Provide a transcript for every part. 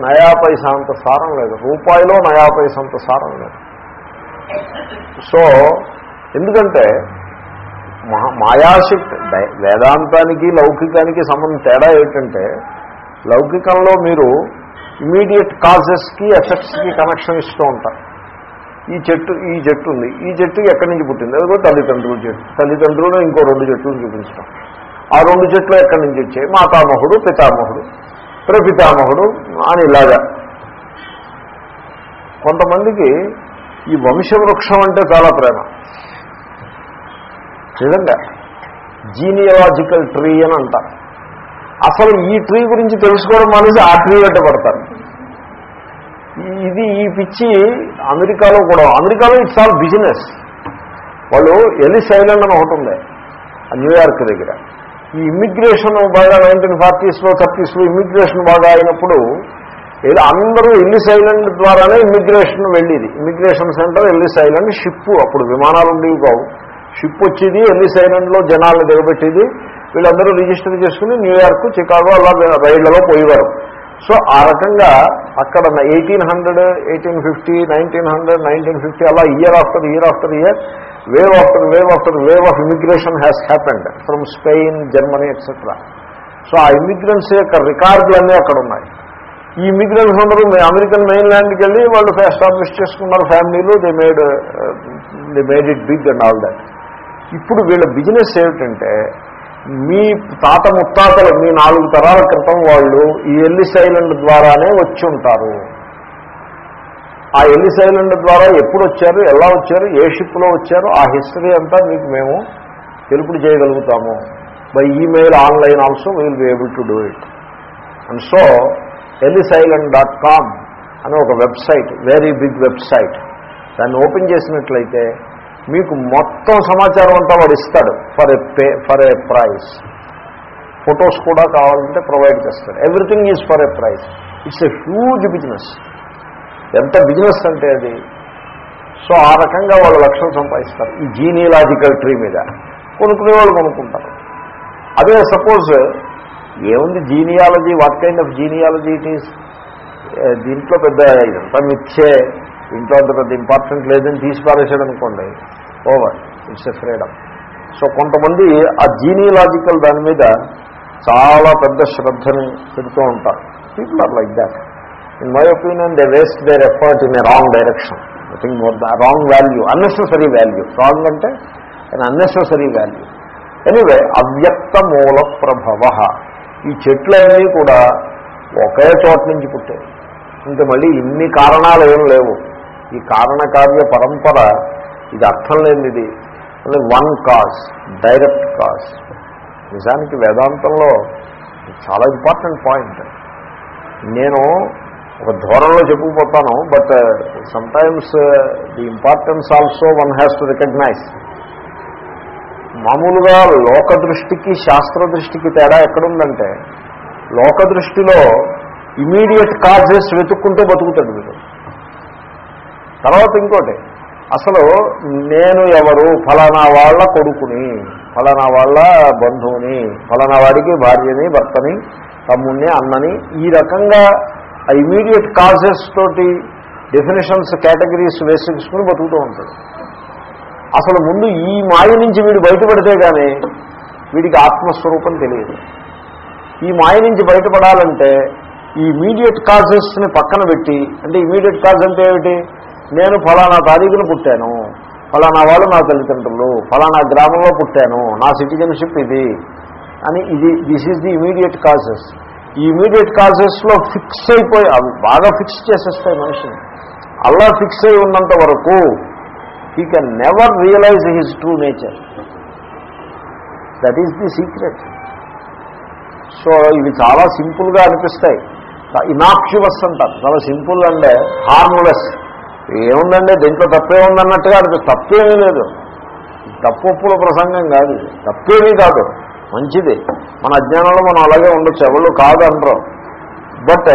నయా పైసా అంత సారం లేదు. రూపాయిలో నయా పైసా అంత సారం లేదు. సో ఎందుకంటే మహా మాయాశక్తి వేదాంతానికి లౌకికానికి సంబంధం తేడా ఏంటంటే లౌకికంలో మీరు ఇమీడియట్ కాజెస్కి ఎఫెక్ట్స్కి కనెక్షన్ ఇస్తూ ఉంటారు. ఈ చెట్టు ఈ చెట్టు ఉంది. ఈ చెట్టు ఎక్కడి నుంచి పుట్టింది? అదిగో తల్లిదండ్రుల చెట్టు తల్లిదండ్రులు ఇంకో రెండు చెట్లు చూపించడం. ఆ రెండు చెట్లు ఎక్కడి నుంచి వచ్చాయి? మాతామహుడు పితామహుడు. ప్రపితామహుడు అని ఇలాగా. కొంతమందికి ఈ వంశవృక్షం అంటే చాలా ప్రేమ. నిజంగా. జీనియలాజికల్ ట్రీ అని అంటారు. అసలు ఈ ట్రీ గురించి తెలుసుకోవడం మానేసి ఆ ట్రీ వెంట పడతారు. ఇది ఈ పిచ్చి అమెరికాలో కూడా. అమెరికాలో ఇట్స్ ఆల్ బిజినెస్ వాళ్ళు ఎలిస్ ఐలాండ్ అని ఒకటి ఉంది. న్యూయార్క్ దగ్గర. ఈ ఇమ్మిగ్రేషన్ బాగా నైన్టీన్ ఫార్టీస్లో థర్టీస్లో ఇమ్మిగ్రేషన్ బాగా అయినప్పుడు ఏదో అందరూ ఇల్లిస్ ఐలాండ్ ద్వారానే ఇమ్మిగ్రేషన్ వెళ్ళేది. Immigration center Ellis Island ship అప్పుడు విమానాలు ఉండేవి కావు. షిప్ వచ్చేది ఎల్లిస్ ఐలాండ్లో జనాలను దిగబెట్టేది వీళ్ళందరూ రిజిస్టర్ చేసుకుని న్యూయార్క్ చికాగో అలా రైళ్ళలో పోయేవారు. సో ఆ రకంగా అక్కడ eighteen hundred eighteen fifty nineteen hundred nineteen fifty అలా year after year after year wave after wave after wave of immigration has happened from Spain Germany etcetera so ఆ immigrants యొక్క రికార్డులన్నీ అక్కడ ఉన్నాయి. ఈ ఇమిగ్రెంట్స్ అందరూ అమెరికన్ మెయిన్ ల్యాండ్కి వెళ్ళి వాళ్ళు ఎస్టాబ్లిష్ చేసుకున్నారు ఫ్యామిలీలు they made they made it big and all that ఇప్పుడు వీళ్ళ బిజినెస్ ఏమిటంటే మీ తాత ముత్తాతలు మీ నాలుగు తరాల క్రితం వాళ్ళు ఈ ఎల్లిస్ ఐలండ్ ద్వారానే వచ్చి ఉంటారు. ఆ ఎల్లిస్ ఐలాండ్ ద్వారా ఎప్పుడు వచ్చారు ఎలా వచ్చారు ఏ షిప్లో వచ్చారు ఆ హిస్టరీ అంతా మీకు మేము తెలుపుడు చేయగలుగుతాము. By email online also will be able to do it. And so Ellis Island dot com అనే ఒక వెబ్సైట్ వెరీ బిగ్ వెబ్సైట్. దాన్ని ఓపెన్ చేసినట్లయితే మీకు మొత్తం సమాచారం అంతా వాడు ఇస్తాడు for a pay for a price. Photos కూడా కావాలంటే ప్రొవైడ్ చేస్తాడు everything is for a price. It's a huge business. ఎంత బిజినెస్ అంటే అది? సో ఆ రకంగా వాళ్ళు లక్షలు సంపాదిస్తారు. ఈ జీనియలాజికల్ ట్రీ మీద కొనుక్కునే వాళ్ళు కొనుక్కుంటారు. అదే సపోజ్ ఏముంది genealogy? What kind of genealogy it is దీంట్లో పెద్ద ఇదంతా మిచ్చే ఇంట్లో అంత పెద్ద ఇంపార్టెంట్ లేదని తీసి పారేసాడు అనుకోండి over it's a freedom so కొంతమంది ఆ జీనియలాజికల్ దాని మీద చాలా పెద్ద శ్రద్ధని పెడుతూ ఉంటారు. People are like that in my opinion they waste their effort in a wrong direction I think the wrong value unnecessary value wrong అంటే an అన్నెసెసరీ వాల్యూ ఎనీవే అవ్యక్త మూల ప్రభవ ఈ చెట్లన్నీ కూడా ఒకే చోట నుంచి పుట్టాయి. ఇంకా మళ్ళీ ఇన్ని కారణాలు ఏం లేవు. ఈ కారణకార్య పరంపర ఇది అర్థం లేనిది. Only one cause direct cause నిజానికి వేదాంతంలో చాలా ఇంపార్టెంట్ పాయింట్ నేను ఒక ధోరణిలో చెప్పుకుపోతాను but sometimes the importance also one has to recognise మామూలుగా లోక దృష్టికి శాస్త్ర దృష్టికి తేడా ఎక్కడుందంటే లోక దృష్టిలో ఇమీడియట్ కాజెస్ వెతుక్కుంటూ బతుకుతాడు వీడు. తర్వాత ఇంకోటి అసలు నేను ఎవరు? ఫలానా వాళ్ళ కొడుకుని ఫలానా వాళ్ళ బంధువుని ఫలానా వాడికి భార్యని భర్తని తమ్ముణ్ణి అన్నని ఈ రకంగా ఆ ఇమీడియట్ కాజెస్ తోటి డెఫినేషన్స్ కేటగిరీస్ వేసేసుకుని బతుకుతూ ఉంటాడు. అసలు ముందు ఈ మాయ నుంచి వీడు బయటపడితే కానీ వీడికి ఆత్మస్వరూపం తెలియదు. ఈ మాయ నుంచి బయటపడాలంటే ఈ ఇమీడియట్ కాజెస్ని పక్కన పెట్టి అంటే ఇమీడియట్ కాజ్ అంటే ఏమిటి? నేను ఫలానా తారీఖును పుట్టాను. ఫలానా వాళ్ళు నా తల్లిదండ్రులు. ఫలానా గ్రామంలో పుట్టాను. నా సిటిజన్షిప్ ఇది. అని ఇది this is the immediate causes ఈ ఇమీడియట్ కాజెస్లో ఫిక్స్ అయిపోయి అవి బాగా ఫిక్స్ చేసేస్తాయి మనిషిని. అలా ఫిక్స్ అయి ఉన్నంత వరకు he can never realise his true nature that is the secret so ఇవి చాలా సింపుల్గా అనిపిస్తాయి. ఇనాక్యువస్ అంటారు. చాలా సింపుల్ అంటే హార్మ్లెస్ ఏముందంటే దీంట్లో తప్పే ఉందన్నట్టుగా అనిపిస్తుంది. తప్పేమీ లేదు. తప్పుల ప్రసంగం కాదు తప్పేమీ కాదు. మంచిది. మన అజ్ఞానంలో మనం అలాగే ఉండొచ్చు ఎవరు కాదు అనరు బట్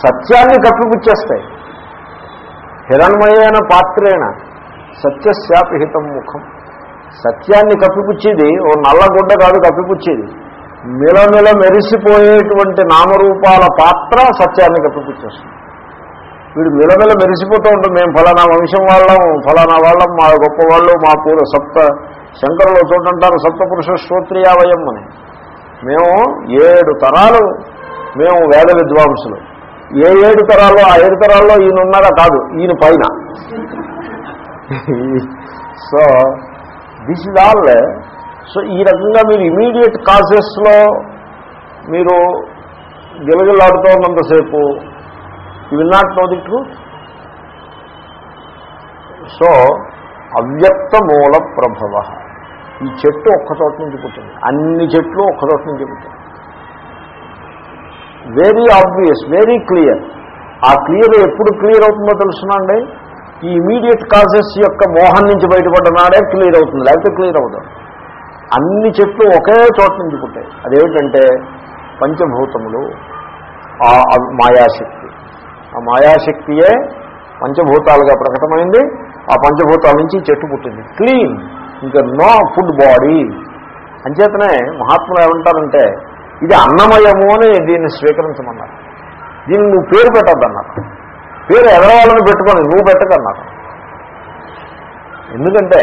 సత్యాన్ని కప్పిపుచ్చేస్తాయి. హిరణ్మయైన పాత్రేణ సత్యశాపిహితం ముఖం. సత్యాన్ని కప్పిపుచ్చేది ఓ నల్లగుడ్డ కాదు కప్పిపుచ్చేది. మిలమిల మెరిసిపోయేటువంటి నామరూపాల పాత్ర సత్యాన్ని కప్పిపుచ్చేస్తుంది. వీడు మిలమిల మెరిసిపోతూ ఉంటుంది మేము ఫలానా వంశం వాళ్ళం ఫలానా వాళ్ళం మా గొప్ప వాళ్ళు మా పూర్వ సప్త శంకరులు చూడంటారు సప్తపురుష శ్రోత్రియావయం అని మేము ఏడు తరాలు మేము వేద విద్వాంసులు. ఏ ఏడు తరాల్లో ఆ ఏడు తరాల్లో ఈయన ఉన్నారా కాదు ఈయన పైన. So this is all so ఈ రకంగా మీరు ఇమీడియట్ కాజెస్లో మీరు గిలగిలాడుతూ ఉన్నంతసేపు you will not know the truth so అవ్యక్త మూల ప్రభవ. ఈ చెట్టు ఒక్క చోట నుంచి పుట్టింది. అన్ని చెట్లు ఒక్క చోట నుంచి పుట్టింది. వెరీ ఆబ్వియస్ వెరీ క్లియర్ ఆ క్లియర్ ఎప్పుడు క్లియర్ అవుతుందో తెలుసునండి ఈ ఇమీడియట్ కాజెస్ యొక్క మోహం నుంచి బయటపడ్డనాడే క్లియర్ అవుతుంది లేకపోతే క్లియర్ అవుతుంది అన్ని చెట్లు ఒకే చోట నుంచి పుట్టాయి. అదేమిటంటే పంచభూతములు ఆ మాయాశక్తి. ఆ మాయాశక్తియే పంచభూతాలుగా ప్రకటమైంది. ఆ పంచభూతాల నుంచి చెట్టు పుట్టింది. క్లీన్ ఇంకా నో ఫుడ్ బాడీ. అంచేతనే మహాత్ములు ఏమంటారంటే ఇది అన్నమయము అని దీన్ని స్వీకరించమన్నారు. దీన్ని నువ్వు పేరు పెట్టద్దన్నారు. పేరు ఎదరవాళ్ళని పెట్టుకొని నువ్వు పెట్టకన్నారు. ఎందుకంటే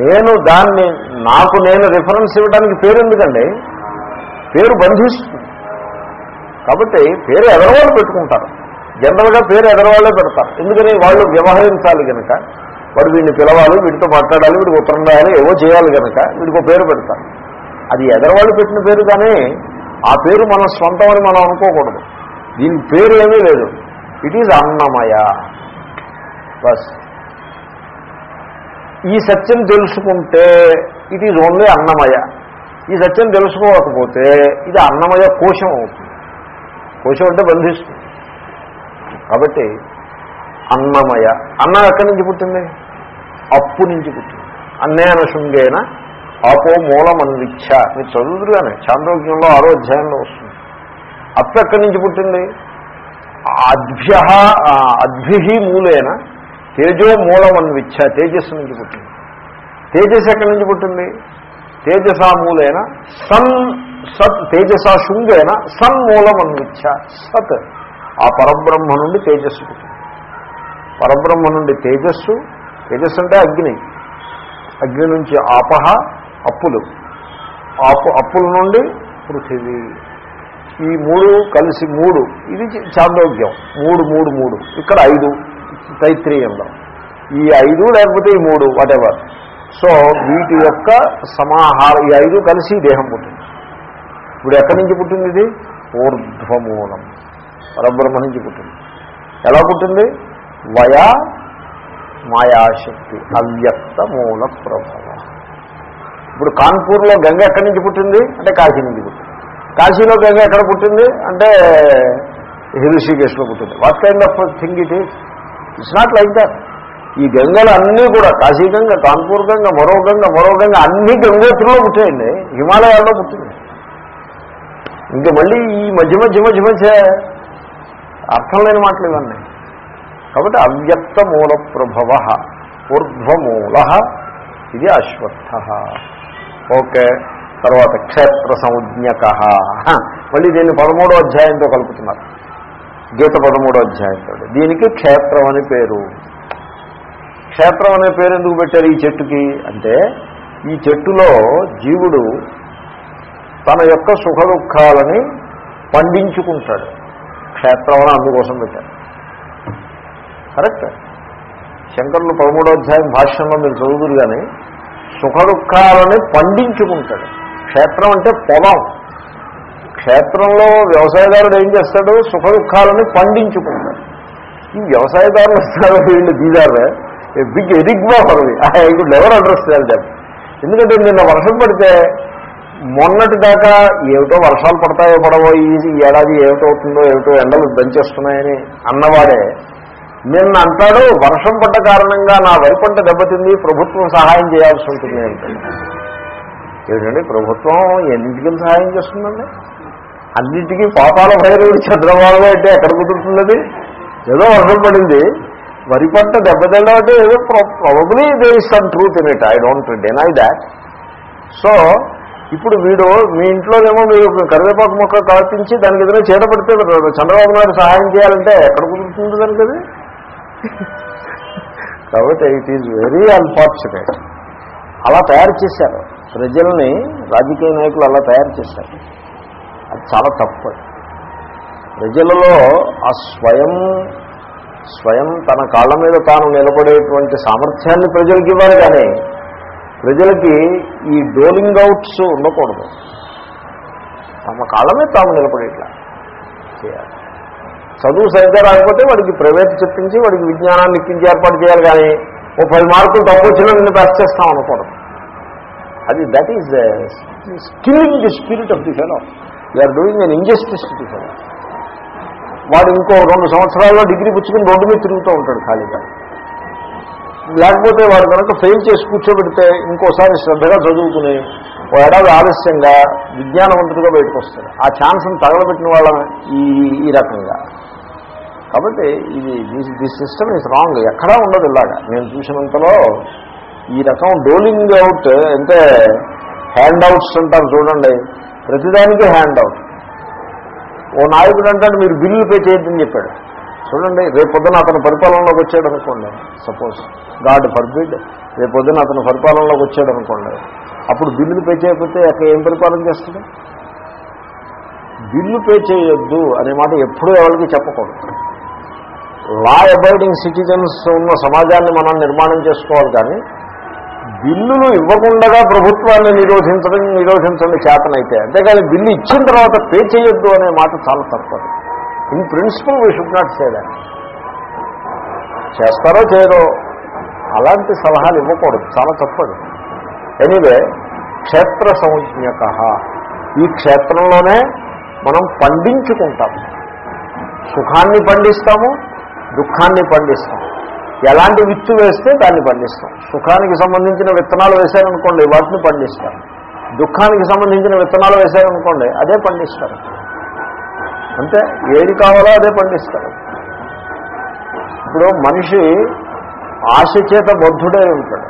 నేను దాన్ని నాకు నేను రిఫరెన్స్ ఇవ్వడానికి పేరు ఎందుకండి? పేరు బంధిస్తుంది. కాబట్టి పేరు ఎదరవాళ్ళు పెట్టుకుంటారు? జనరల్గా పేరు ఎదరవాళ్ళే పెడతారు? ఎందుకని వాళ్ళు వ్యవహరించాలి కనుక వాడు వీడిని పిలవాలి వీడితో మాట్లాడాలి వీడికి ఉత్తరం రాయాలి ఏవో చేయాలి కనుక వీడికి పేరు పెడతారు. అది ఎదరవాళ్ళు పెట్టిన పేరు కానీ ఆ పేరు మన స్వంతం అని మనం అనుకోకూడదు. దీని పేరు ఏమీ లేదు. ఇట్ ఈజ్ అన్నమయ. బస్. ఈ సత్యం తెలుసుకుంటే ఇట్ ఈజ్ ఓన్లీ అన్నమయ. ఈ సత్యం తెలుసుకోకపోతే ఇది అన్నమయ కోశం అవుతుంది. కోశం అంటే బంధిస్తుంది. కాబట్టి అన్నమయ. అన్నం ఎక్కడి నుంచి పుట్టింది? అప్పు నుంచి పుట్టింది. అన్నేన శృంగేన ఆపో మూలమన్విచ్ఛ. మీరు చదువుతుగానే చాంద్రోగ్యంలో ఆరో అధ్యాయంలో వస్తుంది. అప్పు ఎక్కడి నుంచి పుట్టింది? అద్భ్య అద్భి మూలేన తేజో మూలమన్విచ్ఛ తేజస్సు నుంచి పుట్టింది. తేజస్ ఎక్కడి నుంచి పుట్టింది? తేజసా మూలేన సన్ సత్ తేజసా శృంగేన సన్ మూలమన్విచ్ఛ సత్. ఆ పరబ్రహ్మ నుండి తేజస్సు పుట్టింది. పరబ్రహ్మ నుండి తేజస్సు తేజస్సు అంటే అగ్ని అగ్ని నుంచి ఆపహ అప్పులు. ఆపు అప్పుల నుండి పృథివీ. ఈ మూడు కలిసి మూడు. ఇది చాందోగ్యం. మూడు మూడు మూడు. ఇక్కడ ఐదు. తైత్రీయంలో. ఈ ఐదు లేకపోతే ఈ మూడు వాటెవర్ సో వీటి యొక్క సమాహార ఈ ఐదు కలిసి దేహం పుట్టింది. ఇప్పుడు ఎక్కడి నుంచి పుట్టింది ఇది? ఊర్ధ్వమూలం. పరబ్రహ్మ నుంచి పుట్టింది. ఎలా పుట్టింది? వయా మాయాశక్తి అవ్యక్త మూల ప్రభవ ఇప్పుడు కాన్పూర్లో గంగ ఎక్కడి నుంచి పుట్టింది? అంటే కాశీ నుంచి పుట్టింది. కాశీలో గంగ ఎక్కడ పుట్టింది? అంటే హిరుషికేశ్లో పుట్టింది. What kind of thing it is it's not like that ఈ గంగలు అన్నీ కూడా కాశీ గంగ కాన్పూర్ గంగ మరో గంగ మరో గంగ అన్ని గంగోత్రులో పుట్టాయండి. హిమాలయాల్లో పుట్టింది. ఇంకా మళ్ళీ ఈ మధ్య మధ్య మధ్య మధ్య అర్థం లేని మాటలు ఇవన్నీ. కాబట్టి అవ్యక్త మూల ప్రభవ ఊర్ధ్వమూల ఇది అశ్వత్థ. ఓకే తర్వాత క్షేత్ర సంజ్ఞక. మళ్ళీ దీన్ని పదమూడో అధ్యాయంతో కలుపుతున్నారు. గీత పదమూడో అధ్యాయంతో. దీనికి క్షేత్రం అని పేరు. క్షేత్రం అనే పేరు ఎందుకు పెట్టారు ఈ చెట్టుకి? అంటే ఈ చెట్టులో జీవుడు తన యొక్క సుఖ దుఃఖాలని పండించుకుంటాడు. క్షేత్రం అని అందుకోసం పెట్టారు. కరెక్ట్. శంకరులు పదమూడో అధ్యాయం భాష్యంలో మీరు చదువుదురు కానీ సుఖ దుఃఖాలని పండించుకుంటాడు. క్షేత్రం అంటే పొలం. క్షేత్రంలో వ్యవసాయదారుడు ఏం చేస్తాడు? సుఖ దుఃఖాలని పండించుకుంటాడు. ఈ వ్యవసాయదారులు వస్తారు వీళ్ళు దీదారు బిగ్ ఎరిగ్మా పదవి. ఐ కుడ్ ఎవరు అండర్స్టాండ్ దాన్ని ఎందుకంటే నిన్న వర్షం పడితే మొన్నటి దాకా ఏమిటో వర్షాలు పడతాయో పడవో ఈ ఏడాది ఏమిటవుతుందో ఏమిటో ఎండలు దంచేస్తున్నాయని అన్నవాడే నిన్న అంటాడు వర్షం పడ్డ కారణంగా నా వరి పంట దెబ్బతింది ప్రభుత్వం సహాయం చేయాల్సి ఉంటుంది అంటే ఏమిటండి ప్రభుత్వం ఎన్నింటికి సహాయం చేస్తుందండి? అన్నింటికీ పాపాల భైరవుడు చంద్రబాబు అంటే ఎక్కడ కుదురుతున్నది ఏదో వర్షం పడింది వరి పంట దెబ్బతిండడం అంటే ఏదో probably they is some truth in it I don't deny that so ఇప్పుడు వీడు మీ ఇంట్లోనేమో మీరు కరివేపాకు మొక్క కాల్పించి దానికి ఏదైనా చేత పడితే చంద్రబాబు నాయుడు సహాయం చేయాలంటే ఎక్కడ కుదురుతుంది దానికి అది? కాబట్టి ఇట్ ఈజ్ వెరీ అన్ఫార్చునేట్ అలా తయారు చేశారు. ప్రజల్ని రాజకీయ నాయకులు అలా తయారు చేశారు. అది చాలా తప్పు. ప్రజలలో ఆ స్వయం స్వయం తన కాళ్ళ మీద తాను నిలబడేటువంటి సామర్థ్యాన్ని ప్రజలకు ఇవ్వాలి కానీ ప్రజలకి ఈ డోలింగ్ అవుట్స్ ఉండకూడదు. తమ కాళ్ళ మీద తాము నిలబడేట్లా చేయాలి. చదువు సరిగ్గా రాకపోతే వాడికి ప్రైవేట్ చెప్పించి వాడికి విజ్ఞానాన్ని ఇప్పించి ఏర్పాటు చేయాలి కానీ ఓ పది మార్కులు తక్కువ వచ్చినా నిన్ను పాస్ చేస్తాం అనుకోవడం. అది that is skilling the spirit of the fellow you're doing an injustice the fellow వాడు ఇంకో రెండు సంవత్సరాల్లో డిగ్రీ పుచ్చుకుని రోడ్డు మీద తిరుగుతూ ఉంటాడు ఖాళీగా. లేకపోతే వాడు కనుక ఫెయిల్ చేసి కూర్చోబెడితే ఇంకోసారి శ్రద్ధగా చదువుకుని ఓ ఏడాది ఆలస్యంగా విజ్ఞానవంతుడిగా బయటకు వస్తాడు. ఆ ఛాన్స్ని తగలబెట్టిన వాళ్ళ ఈ ఈ రకంగా. కాబట్టి ఇది ది సిస్టమ్ ఇస్ రాంగ్ ఎక్కడా ఉండదు ఇలాగా. నేను చూసినంతలో ఈ రకం డోలింగ్ అవుట్ అంటే హ్యాండ్ అవుట్స్ అంటారు చూడండి. ప్రతిదానికి హ్యాండ్ అవుట్ ఓ నాయకుడు అంటాడు మీరు బిల్లు పే చేయొద్దని చెప్పాడు. చూడండి రేపు పొద్దున అతను పరిపాలనలోకి వచ్చాడు అనుకోండి సపోజ్ గాడ్ ఫర్బిడ్ రేపు పొద్దున అతను పరిపాలనలోకి వచ్చాడు అనుకోండి. అప్పుడు బిల్లులు పే చేయకపోతే అక్కడ ఏం పరిపాలన చేస్తుంది బిల్లు పే చేయొద్దు అనే మాట ఎప్పుడూ ఎవరికి చెప్పకూడదు. లా అబైడింగ్ సిటిజన్స్ ఉన్న సమాజాన్ని మనం నిర్మాణం చేసుకోవాలి కానీ బిల్లులు ఇవ్వకుండా ప్రభుత్వాన్ని నిరోధించడం నిరోధించండి చేతనైతే అంతేకాని బిల్లు ఇచ్చిన తర్వాత పే చేయొద్దు అనే మాట చాలా తప్పదు in principle we should not say that చేస్తారో చేయరో అలాంటి సలహాలు ఇవ్వకూడదు. చాలా తప్పదు ఎనీవే క్షేత్ర సంజ్ఞక. ఈ క్షేత్రంలోనే మనం పండించుకుంటాం. సుఖాన్ని పండిస్తాము దుఃఖాన్ని పండిస్తాం. ఎలాంటి విత్తు వేస్తే దాన్ని పండిస్తాం. సుఖానికి సంబంధించిన విత్తనాలు వేశారనుకోండి వాటిని పండిస్తారు. దుఃఖానికి సంబంధించిన విత్తనాలు వేశారనుకోండి అదే పండిస్తారు. అంటే ఏది కావాలో అదే పండిస్తారు. ఇప్పుడు మనిషి ఆశ చేత బద్ధుడై ఉంటాడు.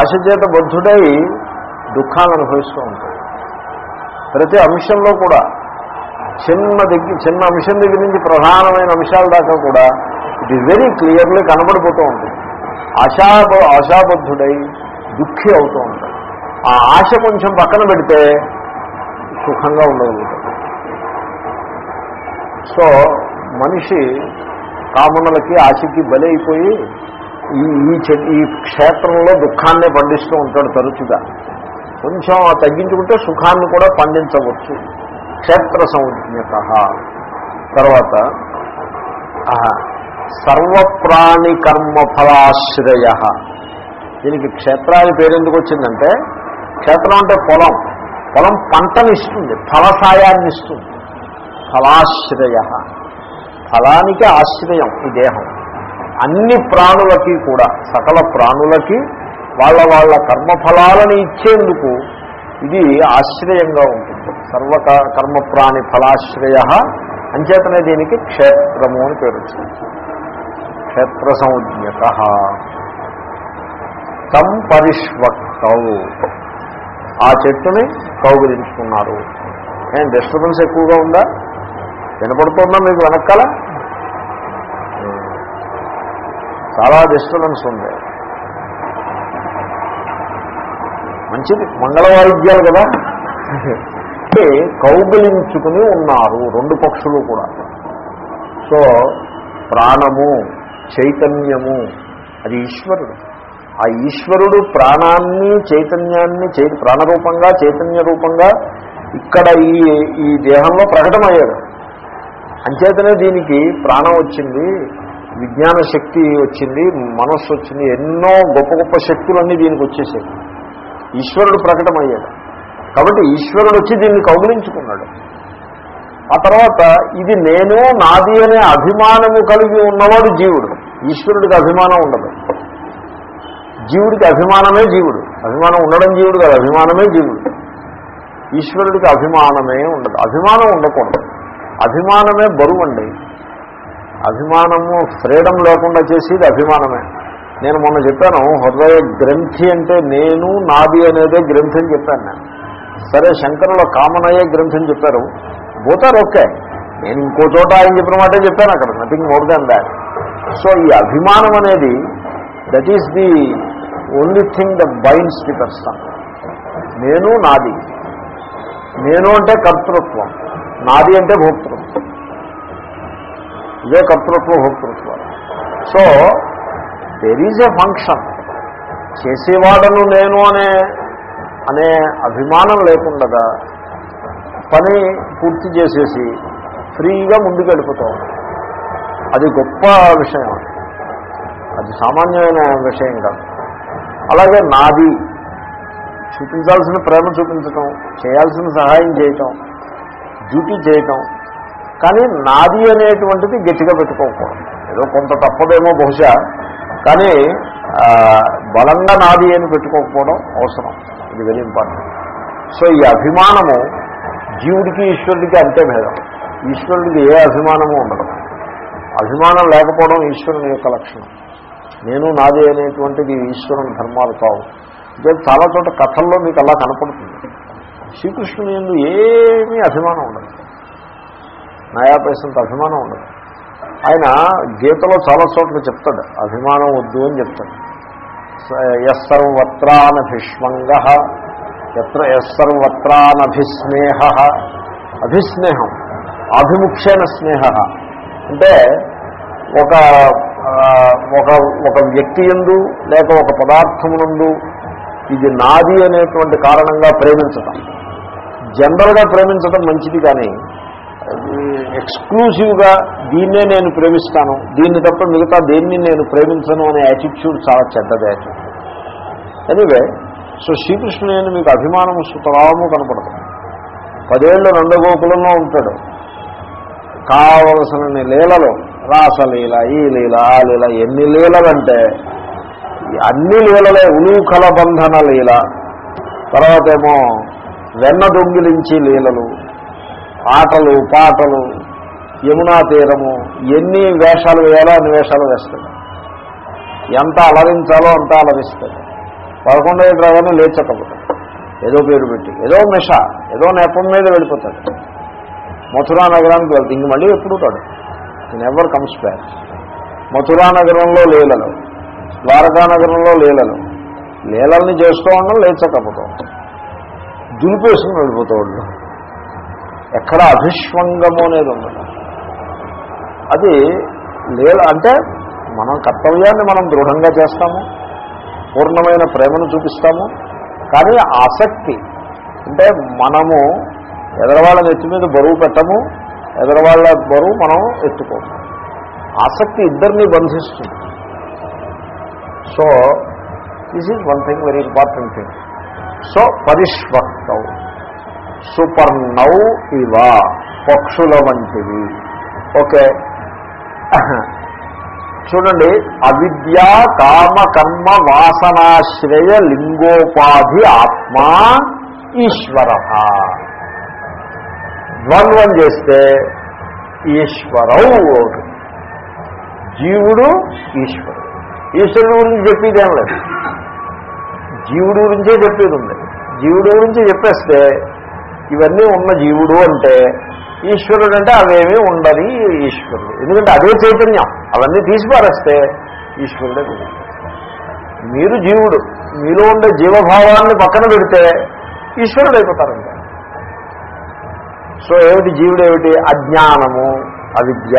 ఆశ చేత బద్ధుడై దుఃఖాన్ని అనుభవిస్తూ ఉంటాడు. ప్రతి అంశంలో కూడా చిన్న దగ్గర చిన్న అంశం దగ్గర నుంచి ప్రధానమైన అంశాల దాకా కూడా ఇట్ ఈజ్ వెరీ క్లియర్లీ కనబడిపోతూ ఉంటుంది. ఆశాబ ఆశాబద్ధుడై దుఃఖి అవుతూ ఉంటాడు. ఆ ఆశ కొంచెం పక్కన పెడితే సుఖంగా ఉండగలుగుతాడు. సో మనిషి కామనలకి ఆశకి బలైపోయి ఈ ఈ చె- ఈ క్షేత్రంలో దుఃఖాన్నే పండిస్తూ ఉంటాడు తరచుగా. కొంచెం తగ్గించుకుంటే సుఖాన్ని కూడా పండించవచ్చు. క్షేత్ర సంజ్ఞత తర్వాత సర్వప్రాణి కర్మ ఫలాశ్రయ దీనికి క్షేత్రాన్ని పేరెందుకు వచ్చిందంటే క్షేత్రం అంటే పొలం. పొలం పంటని ఇస్తుంది ఫలసాయాన్ని ఇస్తుంది ఫలాశ్రయ. ఫలానికి ఆశ్రయం ఈ దేహం. అన్ని ప్రాణులకి కూడా సకల ప్రాణులకి వాళ్ళ వాళ్ళ కర్మఫలాలను ఇచ్చేందుకు ఇది ఆశ్రయంగా ఉంటుంది. సర్వ కర్మప్రాణి ఫలాశ్రయ అంచేతనే దీనికి క్షేత్రము అని పేరు వచ్చింది. క్షేత్ర సంజ్ఞత తం పరిష్వక్తౌ. ఆ చెట్టుని కౌగిలించుకున్నారు. ఏం డిస్టర్బెన్స్ ఎక్కువగా ఉందా? వినపడుతుందా మీకు వెనకాల? చాలా డిస్టర్బెన్స్ ఉంది. మంచిది మంగళవాయిద్యాలు కదా. అంటే కౌగిలించుకుని ఉన్నారు రెండు పక్షులు కూడా. సో ప్రాణము చైతన్యము అది ఈశ్వరుడు. ఆ ఈశ్వరుడు ప్రాణాన్ని చైతన్యాన్ని చై ప్రాణరూపంగా చైతన్య రూపంగా ఇక్కడ ఈ ఈ దేహంలో ప్రకటమయ్యాడు. అంచేతనే దీనికి ప్రాణం వచ్చింది విజ్ఞాన శక్తి వచ్చింది మనస్సు వచ్చింది ఎన్నో గొప్ప గొప్ప శక్తులన్నీ దీనికి వచ్చేసాయి. ఈశ్వరుడు ప్రకటమయ్యాడు. కాబట్టి ఈశ్వరుడు వచ్చి దీన్ని కౌగులించుకున్నాడు. ఆ తర్వాత ఇది నేను నాది అనే అభిమానము కలిగి ఉన్నవాడు జీవుడు. ఈశ్వరుడికి అభిమానం ఉండదు. జీవుడికి అభిమానమే జీవుడు. అభిమానం ఉండడం జీవుడు కాదు అభిమానమే జీవుడు. ఈశ్వరుడికి అభిమానమే ఉండదు. అభిమానం ఉండకూడదు. అభిమానమే బరువు అండి అభిమానము ఫ్రీడమ్ లేకుండా చేసేది అభిమానమే. నేను మొన్న చెప్పాను హృదయ గ్రంథి అంటే నేను నాది అనేదే గ్రంథి అని చెప్పాను నేను. సరే శంకరుల కామనయ్య గ్రంథం చెప్పారు. పోతారు ఓకే. నేను ఇంకో చోట ఆయన చెప్పిన మాటే చెప్పాను అక్కడ. Nothing more than that so ఈ అభిమానం అనేది that is the only thing that binds the person నేను నాది. నేను అంటే కర్తృత్వం. నాది అంటే భోక్తృత్వం. ఇదే కర్తృత్వ భోక్తృత్వం. So there is a function చేసేవాడను నేను అనే అనే అభిమానం లేకుండా పని పూర్తి చేసేసి ఫ్రీగా ముందుకు వెళ్ళిపోతాం అది గొప్ప విషయం. అది సామాన్యమైన విషయం కాదు. అలాగే నాది. చూపించాల్సిన ప్రేమ చూపించటం చేయాల్సిన సహాయం చేయటం డ్యూటీ చేయటం. కానీ నాది అనేటువంటిది గట్టిగా పెట్టుకోకూడదు. ఏదో కొంత తప్పదేమో బహుశా. కానీ బలంగా నాది అని పెట్టుకోకపోవడం అవసరం. ఇది వెరీ ఇంపార్టెంట్ సో ఈ అభిమానము జీవుడికి ఈశ్వరుడికి అంతే భేదం. ఈశ్వరుడికి ఏ అభిమానము ఉండదు. అభిమానం లేకపోవడం ఈశ్వరుని యొక్క లక్షణం. నేను నాది అనేటువంటిది ఈశ్వరుని ధర్మాలు కావు. ఇదే చాలా చోట కథల్లో మీకు అలా కనపడుతుంది. శ్రీకృష్ణుని ఎందు ఏమీ అభిమానం ఉండదు. నయా పైసంత అభిమానం ఉండదు. ఆయన గీతలో చాలా చోట్ల చెప్తాడు అభిమానం వద్దు అని చెప్తాడు. ఎస్సర్వత్రానభిష్మంగ ఎత్ర ఎస్సర్వత్రానభిస్నేహ అభిస్నేహం ఆభిముఖ్యైన స్నేహ. అంటే ఒక ఒక ఒక వ్యక్తి ఎందు లేక ఒక పదార్థమునందు ఇది నాది అనేటువంటి కారణంగా ప్రేమించటం. జనరల్గా ప్రేమించడం మంచిది కానీ ఎక్స్క్లూజివ్గా దీన్నే నేను ప్రేమిస్తాను. దీన్ని తప్ప మిగతా దేన్ని నేను ప్రేమించను అనే యాటిట్యూడ్ చాలా చెడ్డది యాటిట్యూడ్ ఎనివే సో శ్రీకృష్ణుని మీకు అభిమానము సుతరాము కనపడుతుంది పదేళ్ళు నందగోకులంలో ఉంటాడు. కావలసిన లీలలు రాసలీల ఈ లీల ఆ లీల ఎన్ని లీలలంటే అన్ని లీలలే ఉలూకల బంధన లీల. తర్వాత ఏమో వెన్న దొంగిలించి లీలలు ఆటలు పాటలు యమునా తీరము ఎన్ని వేషాలు వేయాలో అన్ని వేషాలు వేస్తాడు. ఎంత అలరించాలో అంత అలరిస్తాడు. పదకొండో ఏడు రాగానే లేచకపోతాడు ఏదో పేరు పెట్టి ఏదో మిష ఏదో నెపం మీద వెళ్ళిపోతాడు. మథురా నగరానికి వెళ్తే ఇంక మళ్ళీ ఎప్పుడు కాడు నెవర్ కమ్స్ బ్యాక్ మథురా నగరంలో లీలలు ద్వారకా నగరంలో లీలలు. లీలల్ని చేస్తూ ఉండడం లేచకపోతాం దులిపేసుకుని వెళ్ళిపోతాడు. ఎక్కడ అభిష్వంగము అనేది ఉండదు. అది లేదు అంటే మనం కర్తవ్యాన్ని మనం దృఢంగా చేస్తాము పూర్ణమైన ప్రేమను చూపిస్తాము కానీ ఆసక్తి అంటే మనము ఎదరవాళ్ళ నెత్తి మీద బరువు పెట్టము ఎదరవాళ్ళ బరువు మనం ఎత్తుకోము. ఆసక్తి ఇద్దరిని బంధిస్తుంది. So this is one thing very important thing so పరిష్వక్తౌ సుపర్ణౌ ఇవ పక్షుల వంటివి. ఓకే. చూడండి అవిద్య కామ కర్మ వాసనాశ్రయ లింగోపాధి ఆత్మ ఈశ్వర. ద్వంద్వం చేస్తే ఈశ్వరవు జీవుడు ఈశ్వరుడు. ఈశ్వరుడు గురించి చెప్పేదేం లేదు. జీవుడు గురించే చెప్పేది ఉంది. జీవుడు గురించి చెప్పేస్తే ఇవన్నీ ఉన్న జీవుడు అంటే ఈశ్వరుడు అంటే అవేమీ ఉండని ఈశ్వరుడు. ఎందుకంటే అదే చైతన్యం. అవన్నీ తీసిపారేస్తే ఈశ్వరుడే మీరు జీవుడు. మీలో ఉండే జీవభావాన్ని పక్కన పెడితే ఈశ్వరుడు అయిపోతారంటే. సో ఏమిటి జీవుడు ఏమిటి? అజ్ఞానము అవిద్య.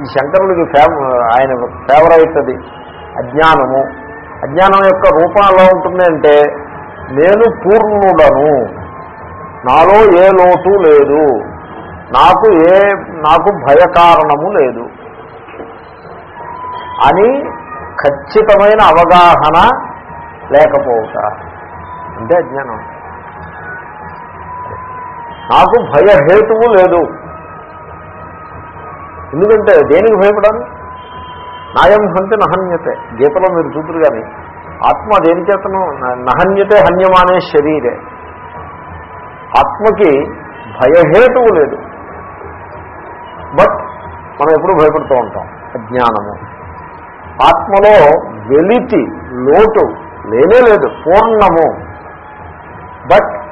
ఈ శంకరుడికి ఫేమ ఆయన ఫేవరైట్ అది. అజ్ఞానము. అజ్ఞానం యొక్క రూపం ఎలా ఉంటుంది అంటే నేను పూర్ణుడను. నాలో ఏ లోటు లేదు. నాకు ఏ నాకు భయకారణము లేదు. అని ఖచ్చితమైన అవగాహన లేకపోవుట. అంటే అజ్ఞానం. నాకు భయహేతువు లేదు. ఎందుకంటే దేనికి భయపడాలి? నాయం హంతి నహన్యతే. గీతలో మీరు చూద్దరు కానీ ఆత్మ దేని చేతను నహన్యతే హన్యమానే శరీరే. ఆత్మకి భయహేతువు లేదు. బట్ మనం ఎప్పుడు భయపడుతూ ఉంటాం అజ్ఞానము. ఆత్మలో వెలితి లోటు లేనే లేదు పూర్ణము. But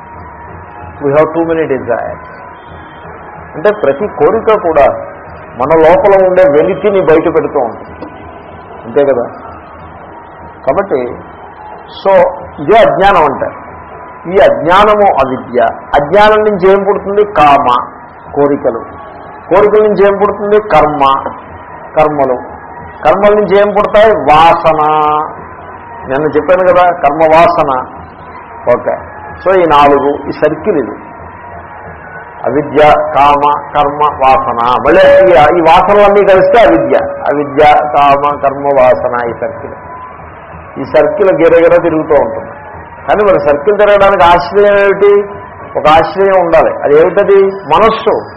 we have too many desires అంటే ప్రతి కోరిక కూడా మన లోపల ఉండే వెలితిని బయట పెడుతూ ఉంటుంది. అంతే కదా? కాబట్టి సో ఇదే అజ్ఞానం అంటారు. ఈ అజ్ఞానము అవిద్య. అజ్ఞానం నుంచి ఏం పుడుతుంది? కామ కోరికలు. కోరికల నుంచి ఏం పుడుతుంది? కర్మ కర్మలు. కర్మల నుంచి ఏం పుడతాయి? వాసన. నిన్న చెప్పాను కదా కర్మ వాసన. ఓకే. సో ఈ నాలుగు ఈ సర్కిల్ ఇది. అవిద్య కామ కర్మ వాసన. మళ్ళీ ఈ- వాసనలన్నీ కలిస్తే అవిద్య. అవిద్య కామ కర్మ వాసన ఈ సర్కిల్. ఈ సర్కిల్ గిరగిర తిరుగుతూ ఉంటుంది. కానీ మరి సర్కిల్ తిరగడానికి ఆశ్రయం ఏమిటి? ఒక ఆశ్రయం ఉండాలి. అది ఏమిటది? మనస్సు.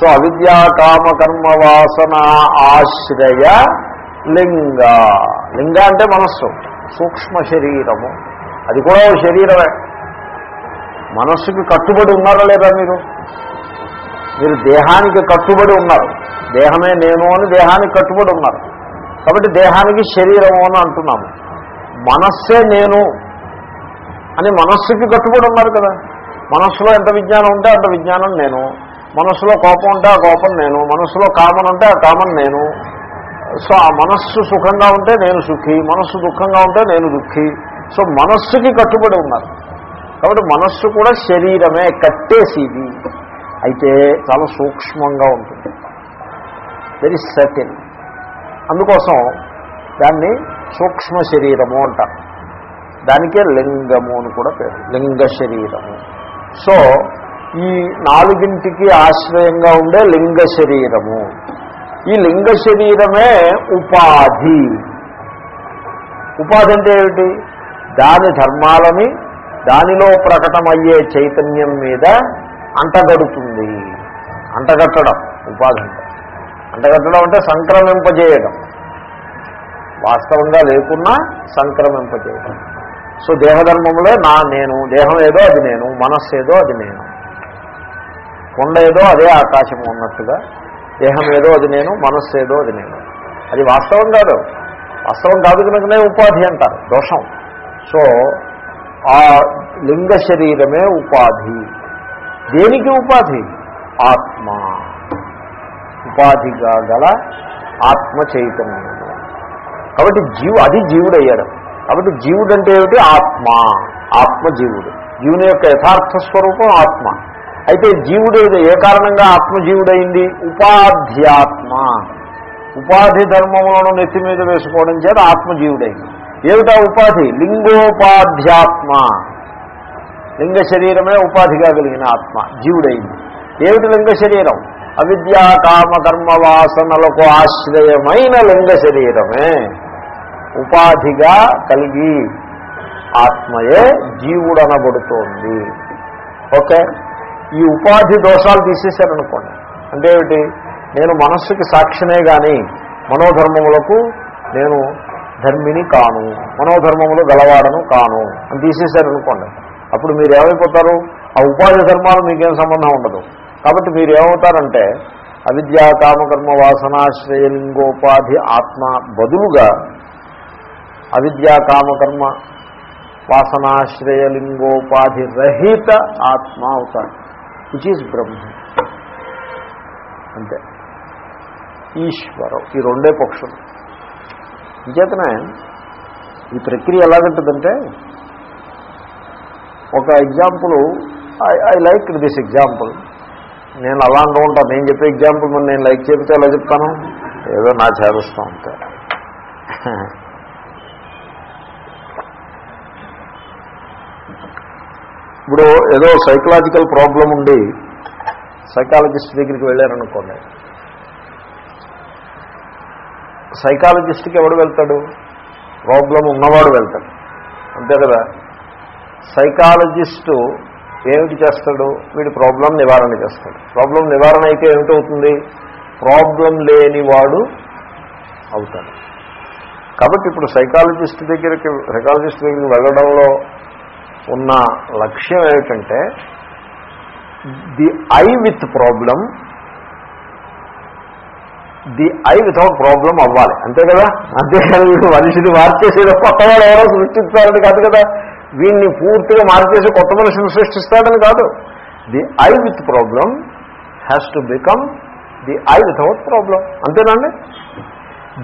సో అవిద్యా కామ కర్మ వాసన ఆశ్రయ లింగ. లింగ అంటే మనస్సు. సూక్ష్మ శరీరము. అది కూడా శరీరమే. మనస్సుకి కట్టుబడి ఉన్నారా లేదా మీరు? మీరు దేహానికి కట్టుబడి ఉన్నారు. దేహమే నేను అని దేహానికి కట్టుబడి ఉన్నారు. కాబట్టి దేహానికి శరీరము అని అంటున్నాము. మనస్సే నేను అని మనస్సుకి కట్టుబడి ఉన్నారు కదా. మనస్సులో ఎంత విజ్ఞానం ఉంటే అంత విజ్ఞానం నేను. మనస్సులో కోపం ఉంటే ఆ కోపం నేను. మనస్సులో కామన్ ఉంటే ఆ కామన్ నేను. సో ఆ మనస్సు సుఖంగా ఉంటే నేను సుఖి. మనస్సు దుఃఖంగా ఉంటే నేను దుఃఖి. సో మనస్సుకి కట్టుబడి ఉన్నారు. కాబట్టి మనస్సు కూడా శరీరమే కట్టేసిది. అయితే చాలా సూక్ష్మంగా ఉంటుంది. వెరీ సటిల్ అందుకోసం దాన్ని సూక్ష్మ శరీరము అంటారు దానికే లింగము అని కూడా పేరు. లింగ శరీరము. సో ఈ నాలుగింటికి ఆశ్రయంగా ఉండే లింగ శరీరము. ఈ లింగ శరీరమే ఉపాధి. ఉపాధి అంటే ఏమిటి? దాని ధర్మాలని దానిలో ప్రకటమయ్యే చైతన్యం మీద అంటగడుతుంది. అంటగట్టడం ఉపాధి అంటే. అంటగట్టడం అంటే సంక్రమింపజేయడం. వాస్తవంగా లేకున్నా సంక్రమింపజేయటం సో దేహధర్మములే నా నేను దేహం ఏదో అది నేను మనస్సు ఏదో అది నేను. కొండ ఏదో అదే ఆకాశం ఉన్నట్టుగా దేహం ఏదో అది నేను మనస్సు ఏదో అది నేను. అది వాస్తవం కాదు. వాస్తవం కాదు కనుకనే ఉపాధి అంటారు దోషం. సో ఆ లింగ శరీరమే ఉపాధి. దేనికి ఉపాధి? ఆత్మ. ఉపాధిగా గల ఆత్మ చైతన్యం కాబట్టి జీవు అది జీవుడయ్యాడు. కాబట్టి జీవుడు అంటే ఏమిటి? ఆత్మ. ఆత్మ జీవుడు జీవుని యొక్క యథార్థ స్వరూపం ఆత్మ. అయితే జీవుడు ఏ కారణంగా ఆత్మజీవుడైంది ఉపాధ్యాత్మ. ఉపాధి ధర్మములను నెత్తి మీద వేసుకోవడం చేత ఆత్మజీవుడైంది ఏమిటా ఉపాధి? లింగోపాధ్యాత్మ. లింగ శరీరమే ఉపాధిగా కలిగిన ఆత్మ జీవుడైంది ఏమిటి లింగ శరీరం? అవిద్యా కామ కర్మ వాసనలకు ఆశ్రయమైన లింగ శరీరమే. ఉపాధిగా కలిగి ఆత్మయే జీవుడనబడుతోంది. ఓకే? ఈ ఉపాధి దోషాలు తీసేశారనుకోండి. అంటే ఏమిటి? నేను మనస్సుకి సాక్షినే కానీ మనోధర్మములకు నేను ధర్మిని కాను మనోధర్మములు గలవాడను కాను అని తీసేశారనుకోండి. అప్పుడు మీరు ఏమైపోతారు ఆ ఉపాధి ధర్మాలు మీకేం సంబంధం ఉండదు. కాబట్టి మీరు ఏమవుతారంటే అవిద్యా కామకర్మ వాసనాశ్రయలింగోపాధి ఆత్మ బదులుగా అవిద్యా కామకర్మ వాసనాశ్రయలింగోపాధి రహిత ఆత్మ అవుతాడు విచ్ ఈజ్ బ్రహ్మ అంతే. ఈశ్వరం. ఈ రెండే పక్షులు. ఇంచేతనే ఈ ప్రక్రియ ఎలాగంటుందంటే ఒక example I I like this example నేను అలా అంటూ ఉంటాను నేను చెప్పే ఎగ్జాంపుల్ మరి నేను లైక్ చెప్తే ఎలా చెప్తాను? ఏదో నా చేరుస్తాం అంతే ఇప్పుడు ఏదో సైకలాజికల్ ప్రాబ్లం ఉండి సైకాలజిస్ట్ దగ్గరికి వెళ్ళారనుకోండి. సైకాలజిస్ట్కి ఎవడు వెళ్తాడు? ప్రాబ్లం ఉన్నవాడు వెళ్తాడు. అంతే కదా? సైకాలజిస్టు ఏమిటి చేస్తాడు? వీడి ప్రాబ్లం నివారణ చేస్తాడు. ప్రాబ్లం నివారణ అయితే ఏమిటవుతుంది? ప్రాబ్లం లేనివాడు అవుతాడు. కాబట్టి ఇప్పుడు సైకాలజిస్ట్ దగ్గరికి సైకాలజిస్ట్ దగ్గరికి వెళ్ళడంలో ఉన్న లక్ష్యం ఏమిటంటే the I with problem the I without problem అవ్వాలి. అంతే కదా? అంతేకాదు వీడు మనిషిని అక్కడ వాళ్ళు ఎవరో సృష్టిస్తారని కాదు కదా? వీడిని పూర్తిగా మార్చేసి కొత్త మనిషిని సృష్టిస్తాడని కాదు. The I with problem has to become the I without problem అంతేనండి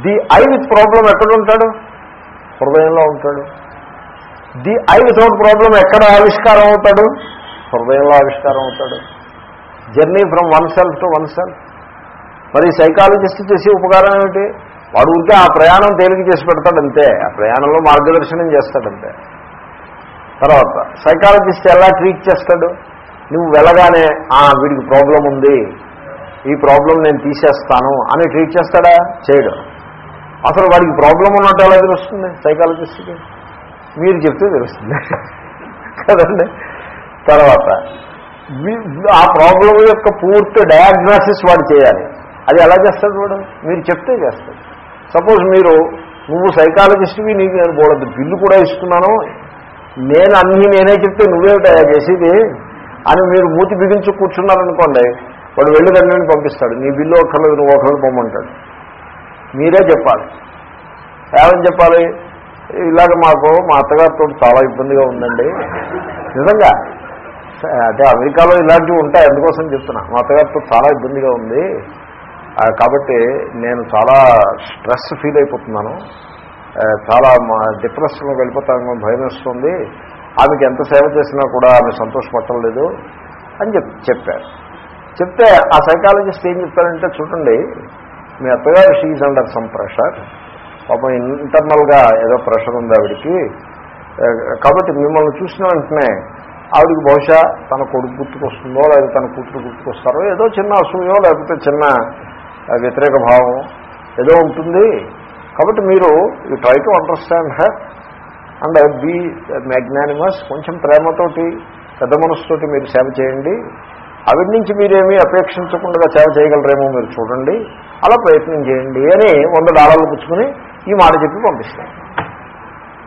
ది ఐ విత్ ప్రాబ్లం ఎక్కడ ఉంటాడు? హృదయంలో ఉంటాడు. ది ఐ వితౌట్ ప్రాబ్లం ఎక్కడ ఆవిష్కారం అవుతాడు? హృదయంలో ఆవిష్కారం అవుతాడు. Journey from one self to one self మరి సైకాలజిస్ట్ చేసే ఉపకారం ఏమిటి? వాడు ఉంటే ఆ ప్రయాణం తేలిక చేసి పెడతాడంతే ఆ ప్రయాణంలో మార్గదర్శనం చేస్తాడంతే తర్వాత సైకాలజిస్ట్ ఎలా ట్రీట్ చేస్తాడు? నువ్వు వెళ్ళగానే ఆ వీడికి ప్రాబ్లం ఉంది. ఈ ప్రాబ్లం నేను తీసేస్తాను. అని ట్రీట్ చేస్తాడా? చేయడు. అసలు వాడికి ప్రాబ్లం ఉన్నట్టు ఎలా తెలుస్తుంది సైకాలజిస్ట్కి? మీరు చెప్తే తెలుస్తుంది. కదండి? తర్వాత ఆ ప్రాబ్లం యొక్క పూర్తి డయాగ్నాసిస్ వాడు చేయాలి. అది ఎలా చేస్తాడు వాడు? మీరు చెప్తే చేస్తాడు. సపోజ్ మీరు నువ్వు సైకాలజిస్ట్వి నీకు నేను బోడద్దు బిల్లు కూడా ఇస్తున్నాను. నేను అన్నీ నేనే చెప్తే నువ్వేమిటా చేసేది. అని మీరు మూతి బిగించి కూర్చున్నారనుకోండి వాడు వెళ్ళి రండి పంపిస్తాడు. నీ బిల్లు ఒకళ్ళు నువ్వు ఒకళ్ళు పొమ్మంటాడు మీరే చెప్పాలి. ఏమని చెప్పాలి? ఇలాగ మాకు మా అత్తగారితో చాలా ఇబ్బందిగా ఉందండి. నిజంగా అంటే అమెరికాలో ఇలాంటివి ఉంటాయి అందుకోసం చెప్తున్నా. మా అత్తగారితో చాలా ఇబ్బందిగా ఉంది. కాబట్టి నేను చాలా స్ట్రెస్ ఫీల్ అయిపోతున్నాను. చాలా మా డిప్రెషన్లో వెళ్ళిపోతాను భయం వేస్తుంది. ఆమెకి ఎంత సేవ చేసినా కూడా ఆమె సంతోషపడటం లేదు అని చెప్ చెప్పారు చెప్తే ఆ సైకాలజిస్ట్ ఏం చెప్తారంటే చూడండి మీ అత్తగారు షీజ్ అండర్ సమ్ ప్రెషర్ పాపం ఇంటర్నల్గా ఏదో ప్రెషర్ ఉంది ఆవిడికి. కాబట్టి మిమ్మల్ని చూసిన వెంటనే ఆవిడికి బహుశా తన కొడుకు గుర్తుకొస్తుందో లేదా తన కూతురు గుర్తుకొస్తారో ఏదో చిన్న అసూయో లేకపోతే చిన్న వ్యతిరేక భావం ఏదో ఉంటుంది. కాబట్టి మీరు you try to understand her and be magnanimous కొంచెం ప్రేమతోటి పెద్ద మనసుతోటి మీరు సేవ చేయండి. ఆవిడ నుంచి మీరేమీ అపేక్షించకుండా సేవ చేయగలరేమో మీరు చూడండి. అలా ప్రయత్నం చేయండి అని వంద డాలర్లు పుచ్చుకుని ఈ మాట చెప్పి పంపిస్తాను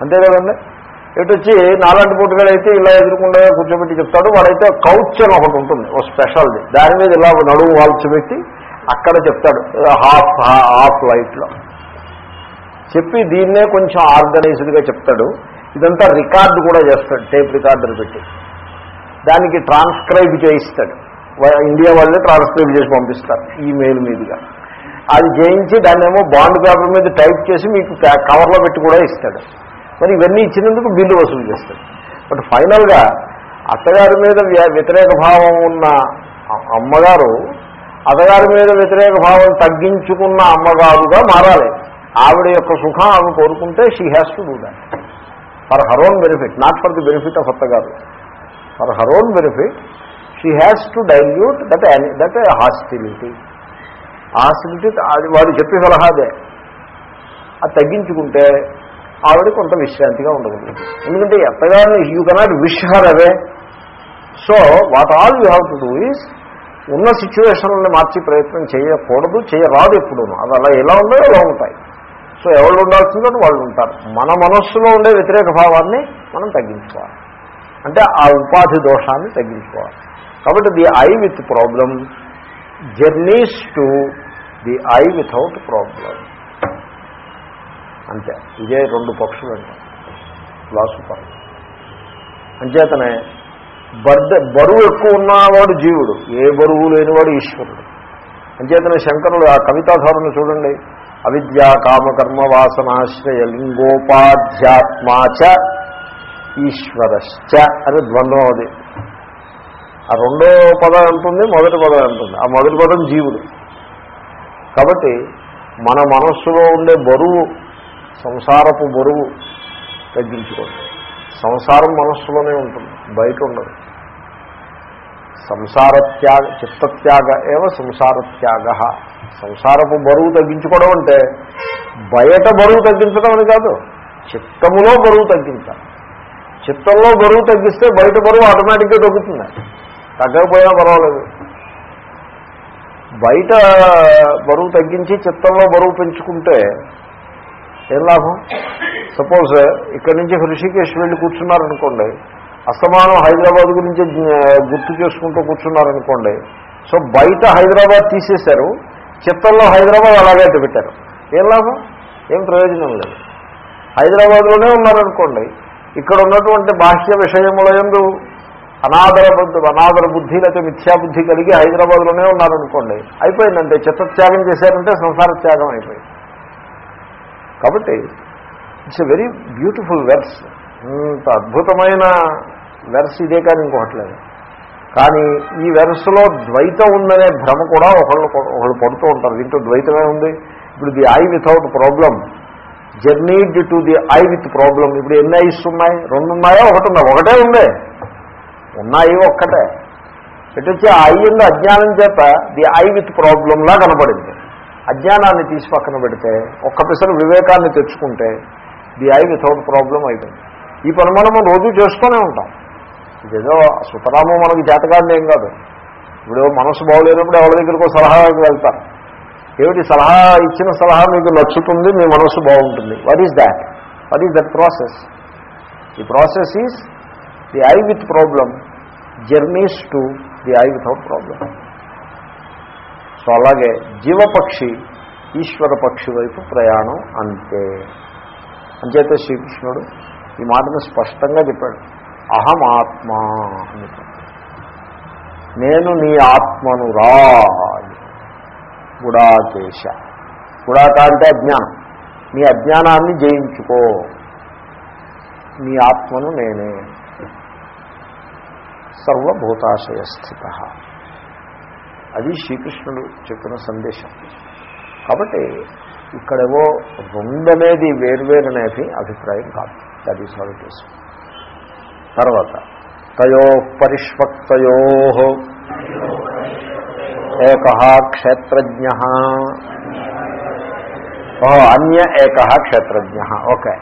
అంతే కదండి? ఇటు వచ్చి నాలాంటి పుట్టుగాడైతే ఇలా ఎదురుకుండా కూర్చోబెట్టి చెప్తాడు. వాడైతే కౌచ్ అని ఒకటి ఉంటుంది ఓ స్పెషల్ది. దాని మీద ఇలా నడువు వాల్చిపెట్టి అక్కడ చెప్తాడు హాఫ్ హాఫ్ లైట్లో. చెప్పి దీన్నే కొంచెం ఆర్గనైజ్డ్గా చెప్తాడు. ఇదంతా రికార్డు కూడా చేస్తాడు టేప్ రికార్డర్ పెట్టి. దానికి ట్రాన్స్క్రైబ్ చేయిస్తాడు. ఇండియా వాళ్ళే ట్రాన్స్క్రైబ్ చేసి పంపిస్తారు ఈమెయిల్ మీదుగా. అది చేయించి దాన్నేమో బాండ్ పేపర్ మీద టైప్ చేసి మీకు కవర్లో పెట్టి కూడా ఇస్తాడు. మరి ఇవన్నీ ఇచ్చినందుకు బిల్లు వసూలు చేస్తాడు. బట్ ఫైనల్గా అత్తగారి మీద వ్య- వ్యతిరేక భావం ఉన్న అమ్మగారు అత్తగారి మీద వ్యతిరేక భావం తగ్గించుకున్న అమ్మగారుగా మారాలి. ఆవిడ యొక్క సుఖం ఆమె కోరుకుంటే she has to do that for her own benefit not for the benefit of అత్తగారు. For her own benefit she has to dilute that that hostility hostility అది వాడు చెప్పే సలహాదే. అది తగ్గించుకుంటే ఆవిడ కొంత విశ్రాంతిగా ఉండగలుగుతుంది ఎందుకంటే ఈ you cannot wish her away so what all you have to do is ఉన్న సిచ్యువేషన్లని మార్చి ప్రయత్నం చేయకూడదు చేయరాదు ఎప్పుడూను. అది అలా ఎలా ఉందో అలా ఉంటాయి. సో ఎవరు ఉండాల్సిందో వాళ్ళు ఉంటారు. మన మనస్సులో ఉండే వ్యతిరేక భావాన్ని మనం తగ్గించుకోవాలి. అంటే ఆ ఉపాధి దోషాన్ని తగ్గించుకోవాలి. కాబట్టి the I with problem journeys to the I without problem అంతే. ఇదే రెండు పక్షులు అంటే. ఫిలాసఫర్ అంచేతనే బర్ద బరువు ఎక్కువ ఉన్నవాడు జీవుడు. ఏ బరువు లేనివాడు ఈశ్వరుడు. అంచేతనే శంకరుడు ఆ కవితాధారుని చూడండి. అవిద్యా కామకర్మ వాసనాశ్రయ లింగోపాధ్యాత్మాచ ఈశ్వరశ్చ అని ద్వంద్వం అది. ఆ రెండో పదం ఎంతుంది మొదటి పదం ఎంతుంది ఆ మొదటి పదం జీవుడు. కాబట్టి మన మనస్సులో ఉండే బరువు సంసారపు బరువు తగ్గించుకోండి. సంసారం మనస్సులోనే ఉంటుంది బయట ఉండదు. సంసార త్యాగ చిత్తత్యాగ ఏవ సంసార త్యాగ సంసారపు బరువు తగ్గించుకోవడం అంటే బయట బరువు తగ్గించడం అని కాదు చిత్తములో బరువు తగ్గించాలి. చిత్తంలో బరువు తగ్గిస్తే బయట బరువు ఆటోమేటిక్గా తగ్గుతుంది. తగ్గకపోయినా పర్వాలేదు. బయట బరువు తగ్గించి చిత్తంలో బరువు పెంచుకుంటే ఏం లాభం? సపోజ్ ఇక్కడి నుంచి హృషికేశ్ వెళ్ళి కూర్చున్నారనుకోండి అస్తమానం హైదరాబాద్ గురించి గుర్తు చేసుకుంటూ కూర్చున్నారనుకోండి సో బయట హైదరాబాద్ తీసేశారు చిత్తంలో హైదరాబాద్ అలాగే పెట్టారు. ఏం లాభం? ఏం ప్రయోజనం లేదు. హైదరాబాద్లోనే ఉన్నారనుకోండి ఇక్కడ ఉన్నటువంటి బాహ్య విషయముల ఎందు అనాదర బుద్ధి అనాదర బుద్ధి లేకపోతే మిథ్యాబుద్ధి కలిగి హైదరాబాద్లోనే ఉన్నారనుకోండి అయిపోయిందంటే చిత్తత్యాగం చేశారంటే సంసార త్యాగం అయిపోయింది. కాబట్టి it's a very beautiful verse ఇంత అద్భుతమైన వెర్స్ ఇదే కానీ ఇంకోటలేదు కానీ ఈ వెర్స్లో ద్వైతం ఉందనే భ్రమ కూడా ఒకళ్ళు ఒకళ్ళు పడుతూ ఉంటారు. దీంట్లో ద్వైతమే ఉంది. ఇప్పుడు the I without problem journeyed to the I with problem ఇప్పుడు ఎన్ని ఐస్ ఉన్నాయి? రెండు ఉన్నాయా? ఒకటి ఉందా? ఒకటే ఉంది. ఉన్నాయి ఒక్కటే. ఇటు వచ్చి ఆ ఐ అజ్ఞానం చేత ది ఐ విత్ ప్రాబ్లంలా కనపడింది అజ్ఞానాన్ని తీసి పక్కన పెడితే ఒక్క పిసరు వివేకాన్ని తెచ్చుకుంటే ది ఐ వితౌట్ ప్రాబ్లం అయిపోయింది. ఈ పని మనం రోజు చేస్తూనే ఉంటాం. ఇదేదో సుతరాము మనకి జాతకాన్ని ఏం కాదు. ఇప్పుడు మనసు బాగోలేనప్పుడు ఎవరి దగ్గరకు సలహాకి వెళ్తారు. ఏమిటి సలహా? ఇచ్చిన సలహా మీకు నచ్చుతుంది మీ మనసు బాగుంటుంది. What is that what is that process the process is the I with problem journeys to the I without problem so అలాగే జీవపక్షి ఈశ్వర పక్షి వైపు ప్రయాణం అంతే. అంచేతే శ్రీకృష్ణుడు ఈ మాటను స్పష్టంగా చెప్పాడు. అహం ఆత్మ అని నేను నీ ఆత్మను రా గుడాకేశ. గుడాక అంటే అజ్ఞానం. నీ అజ్ఞానాన్ని జయించుకో. నీ ఆత్మను నేనే. సర్వభూతాశయ స్థిత అది శ్రీకృష్ణుడు చెప్పిన సందేశం. కాబట్టి ఇక్కడేవో రెండనేది వేర్వేరనేది అభిప్రాయం కాదు. దట్ ఈస్ వాట్ ఇట్ తర్వాత తయో పరిష్వక్తయో ఏక క్షేత్రజ్ఞ. ఓహో అన్య ఏక క్షేత్రజ్ఞ. ఓకే.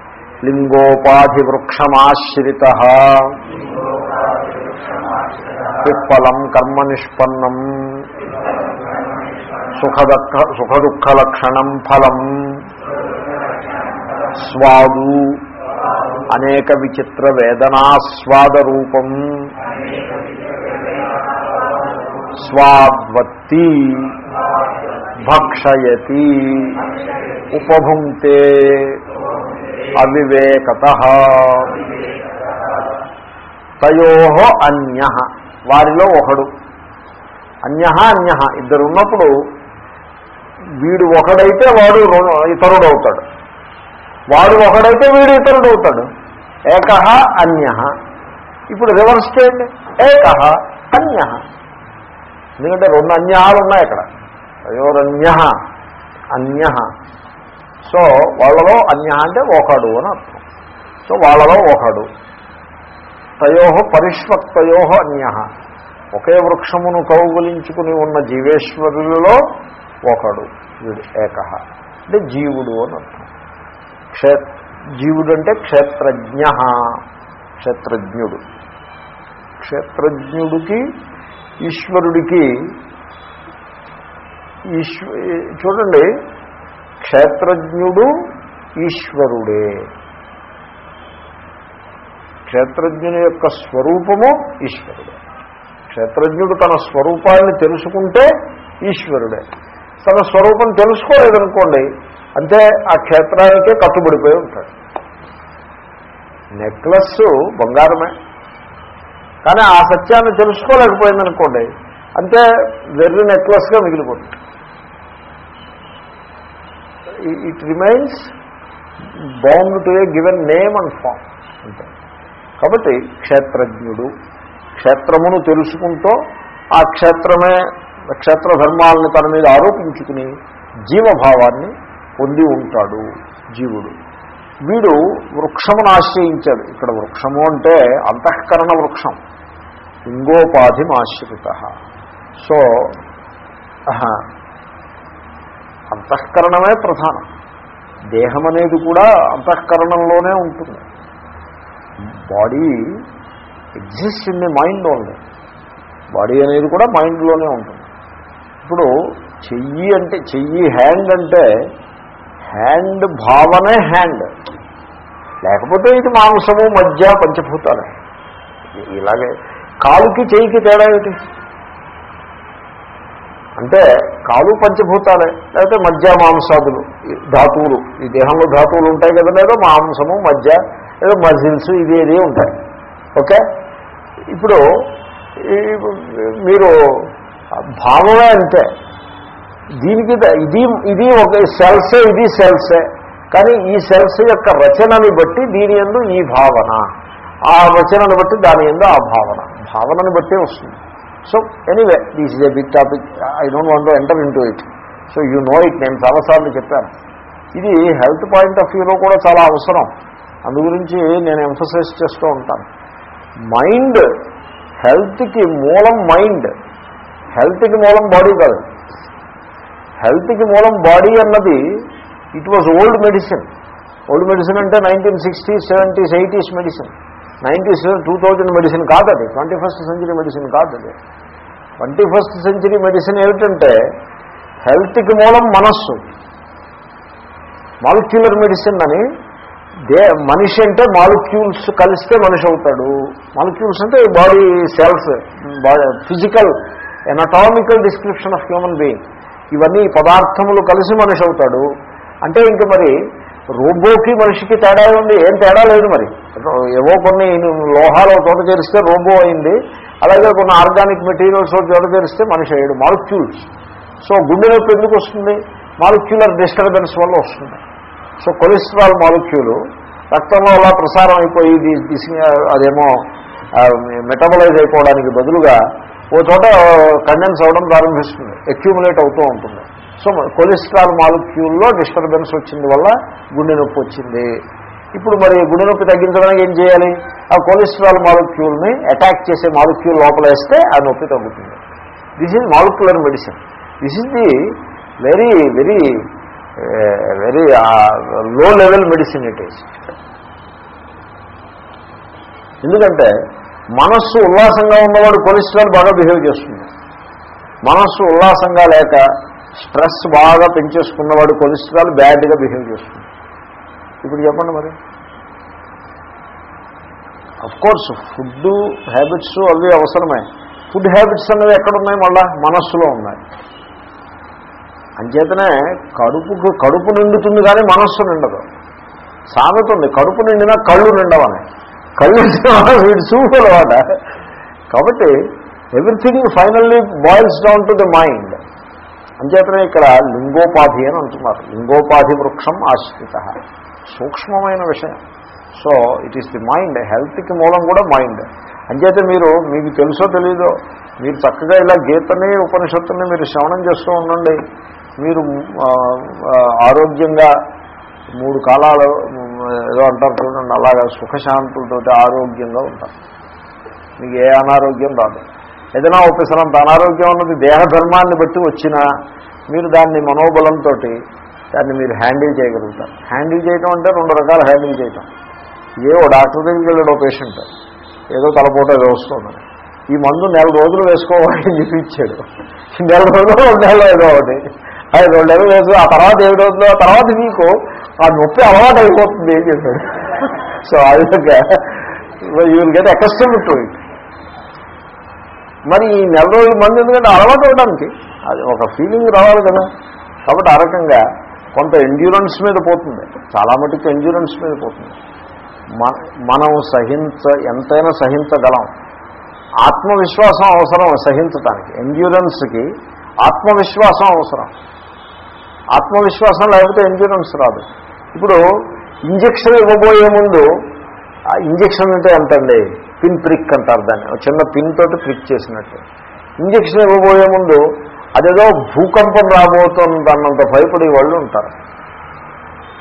లింగోపాధివృక్షమాశ్రిత. పిప్పలం కర్మ నిష్పన్నం. సుఖదక్క సుఖదుఃఖలక్షణం ఫలం. స్వాదు అనేక విచిత్ర వేదనాస్వాద రూపం. స్వాద్వత్తి భక్షయతి ఉపభుంక్తే అవివేకత. తయో అన్య. వారిలో ఒకడు. అన్య అన్య ఇద్దరు ఉన్నప్పుడు వీడు ఒకడైతే వాడు ఇతరుడు అవుతాడు వాడు ఒకడైతే వీడు ఇతరుడు అవుతాడు ఏక అన్య ఇప్పుడు రివర్స్ చేయండి. ఏక అన్య ఎందుకంటే రెండు అన్యాలు ఉన్నాయి అక్కడ. అయోరన్య అన్య సో వాళ్ళలో అన్య అంటే ఒకడు అని అర్థం. సో వాళ్ళలో ఒకడు. తయో పరిష్వక్తయో అన్య. ఒకే వృక్షమును కౌగులించుకుని ఉన్న జీవేశ్వరులలో ఒకడు వీడు ఏక. అంటే జీవుడు అని అర్థం. క్షే జీవుడు అంటే క్షేత్రజ్ఞ క్షేత్రజ్ఞుడు. క్షేత్రజ్ఞుడికి ఈశ్వరుడికి ఈశ్వ చూడండి క్షేత్రజ్ఞుడు ఈశ్వరుడే. క్షేత్రజ్ఞుని యొక్క స్వరూపము ఈశ్వరుడే. క్షేత్రజ్ఞుడు తన స్వరూపాన్ని తెలుసుకుంటే ఈశ్వరుడే. తన స్వరూపం తెలుసుకోలేదనుకోండి అంటే ఆ క్షేత్రానికే కట్టుబడిపోయి ఉంటాడు. నెక్లెస్ బంగారమే. కానీ ఆ సత్యాన్ని తెలుసుకోలేకపోయిందనుకోండి అంటే వెర్రి నెక్లెస్గా మిగిలిపోతుంది. It remains bound to a given name and form అంటే కాబట్టి క్షేత్రజ్ఞుడు క్షేత్రమును తెలుసుకుంటూ ఆ క్షేత్రమే క్షేత్ర ధర్మాలను తన మీద ఆరోపించుకుని జీవభావాన్ని పొంది ఉంటాడు జీవుడు. వీడు వృక్షమును ఆశ్రయించాడు. ఇక్కడ వృక్షము అంటే అంతఃకరణ వృక్షం. లింగోపాధిం ఆశ్రిత సో అంతఃకరణమే ప్రధానం. దేహం అనేది కూడా అంతఃకరణంలోనే ఉంటుంది. Body exist in the mind only. Body అనేది కూడా మైండ్లోనే ఉంటుంది. ఇప్పుడు చెయ్యి అంటే చెయ్యి హ్యాండ్ అంటే హ్యాండ్ భావనే హ్యాండ్. లేకపోతే ఇది మాంసము మధ్య పంచభూతాలే. ఇలాగే కాలుకి చెయ్యికి తేడా ఏమిటి? అంటే కాలు పంచభూతాలే లేకపోతే మధ్య మాంసాదులు ధాతువులు. ఈ దేహంలో ధాతువులు ఉంటాయి కదా లేదా? మాంసము మధ్య ఏదో మజిల్స్ ఇది ఇది ఉంటాయి. ఓకే? ఇప్పుడు మీరు భావమే అంతే దీనికి ద- ఇది ఇది ఒక సెల్సే ఇది సెల్సే. కానీ ఈ సెల్స్ యొక్క రచనని బట్టి దీని ఎందు ఈ భావన. ఆ రచనను బట్టి దాని ఎందు ఆ భావన. భావనని బట్టే వస్తుంది. So anyway this is a big topic I don't want enter in it so you know it నేను చాలాసార్లు చెప్పాను. ఇది హెల్త్ పాయింట్ ఆఫ్ వ్యూలో కూడా చాలా అవసరం. అందు గురించి నేను ఎంఫసైజ్ చేస్తూ ఉంటాను. మైండ్ హెల్త్కి మూలం మైండ్ హెల్త్కి మూలం బాడీ కాదు. హెల్త్కి మూలం బాడీ అన్నది it was old medicine old medicine అంటే nineteen sixties seventies eighties medicine nineties two thousand medicine కాదు అది. ట్వంటీ ఫస్ట్ సెంచరీ మెడిసిన్ కాదు అది. ట్వంటీ ఫస్ట్ సెంచరీ మెడిసిన్ ఏమిటంటే హెల్త్కి మూలం మనస్సు. మాలిక్యులర్ మెడిసిన్ అని దే మనిషి అంటే మాలిక్యూల్స్ కలిస్తే మనిషి అవుతాడు. మాలిక్యూల్స్ అంటే body cells physical anatomical description of human being ఇవన్నీ పదార్థములు కలిసి మనిషి అవుతాడు. అంటే ఇంక మరి రోబోకి మనిషికి తేడా ఉంది ఏం తేడా లేదు మరి. ఏవో కొన్ని లోహాలు ఒక చోట చేరిస్తే రోబో అయింది. అలాగే కొన్ని ఆర్గానిక్ మెటీరియల్స్ ఒక చోట చేరిస్తే మనిషి అయ్యాడు. మాలిక్యూల్స్. సో గుండె నొప్పి ఎందుకు వస్తుంది? మాలిక్యులర్ డిస్టర్బెన్స్ వల్ల వస్తుంది. సో కొలెస్ట్రాల్ మాలిక్యూలు రక్తంలో అలా ప్రసారం అయిపోయి ది- అదేమో మెటబలైజ్ అయిపోవడానికి బదులుగా ఓ చోట కండెన్స్ అవ్వడం ప్రారంభిస్తుంది అక్యూములేట్ అవుతూ ఉంటుంది. సో కొలెస్ట్రాల్ మాలిక్యూల్లో డిస్టర్బెన్స్ వచ్చింది వల్ల గుండె నొప్పి వచ్చింది. ఇప్పుడు మరి గుండె నొప్పి తగ్గించడానికి ఏం చేయాలి? ఆ కొలెస్ట్రాల్ మాలిక్యూల్ని అటాక్ చేసే మాలిక్యూల్ లోపల వేస్తే ఆ నొప్పి తగ్గుతుంది. This is molecular medicine this is the very very very low level medicine it is ఎందుకంటే మనస్సు ఉల్లాసంగా ఉన్నవాడు కొలెస్ట్రాల్ బాగా బిహేవ్ చేస్తుంది. మనస్సు ఉల్లాసంగా లేక స్ట్రెస్ బాగా పెంచేసుకున్నవాడు కొలెస్ట్రాల్ బ్యాడ్గా బిహేవ్ చేస్తుంది. ఇప్పుడు చెప్పండి మరి. అఫ్ కోర్స్ ఫుడ్ హ్యాబిట్స్ అవి అవసరమే. ఫుడ్ హ్యాబిట్స్ అనేవి ఎక్కడున్నాయి? మళ్ళా మనస్సులో ఉన్నాయి. అంచేతనే కడుపుకు కడుపు నిండుతుంది కానీ మనస్సు నిండదు. సామెత ఉంది కడుపు నిండినా కళ్ళు నిండవని. కళ్ళు వీడు చూపు కాబట్టి everything finally boils down to the mind. అంచేతనే ఇక్కడ లింగోపాధి అని అంటున్నారు. లింగోపాధి వృక్షం ఆశ్రిత. సూక్ష్మమైన విషయం. So it is the mind హెల్త్కి మూలం కూడా మైండ్ అంచేతే మీరు మీకు తెలుసో తెలీదో మీరు చక్కగా ఇలా గీతని ఉపనిషత్తుని మీరు శ్రవణం చేస్తూ ఉండండి. మీరు ఆరోగ్యంగా మూడు కాలాలు ఏదో అంటారు చూడండి అలాగా సుఖశాంతులతో ఆరోగ్యంగా ఉంటారు. మీకు ఏ అనారోగ్యం రాదు. ఏదైనా ఒప్పిసరంత అనారోగ్యం ఉన్నది దేహధర్మాన్ని బట్టి వచ్చినా మీరు దాన్ని మనోబలంతో దాన్ని మీరు హ్యాండిల్ చేయగలుగుతారు. హ్యాండిల్ చేయటం అంటే రెండు రకాల హ్యాండిల్ చేయటం. ఏ ఓ డాక్టర్ దగ్గరికి వెళ్ళాడు ఓ పేషెంట్. ఏదో తలపోట ఏదో వస్తుందని ఈ మందు నెల రోజులు వేసుకోవాలని చెప్పి ఇచ్చాడు. నెల రోజులు రెండు నెలలో ఏదో ఒకటి. అది రెండు ఎవరు వేసు ఆ తర్వాత ఏడు ఆ తర్వాత నీకు ఆ నొప్పి అలవాటు అయిపోతుంది ఏం చేశాడు సో ఆ విధంగా you will get accustom to it మరి ఈ నెల రోజుల మంది ఎందుకంటే అలవాటు అవడానికి. అది ఒక ఫీలింగ్ రావాలి కదా. కాబట్టి ఆ రకంగా కొంత ఎండ్యూరెన్స్ మీద పోతుంది. చాలా మటుకు ఎండ్యూరెన్స్ మీద పోతుంది. మ- మనం సహించ ఎంతైనా సహించగలం. ఆత్మవిశ్వాసం అవసరం సహించటానికి. ఎండ్యూరెన్స్కి ఆత్మవిశ్వాసం అవసరం. ఆత్మవిశ్వాసం లేకపోతే ఇన్సూరెన్స్ రాదు. ఇప్పుడు ఇంజక్షన్ ఇవ్వబోయే ముందు ఆ ఇంజక్షన్ అంటే ఎంతండి? పిన్ ప్రిక్ అంటారు దాన్ని. ఒక చిన్న పిన్ తోటి ప్రిక్ చేసినట్టు. ఇంజక్షన్ ఇవ్వబోయే ముందు అదేదో భూకంపం రాబోతుంది అన్నంత భయపడే వాళ్ళు ఉంటారు.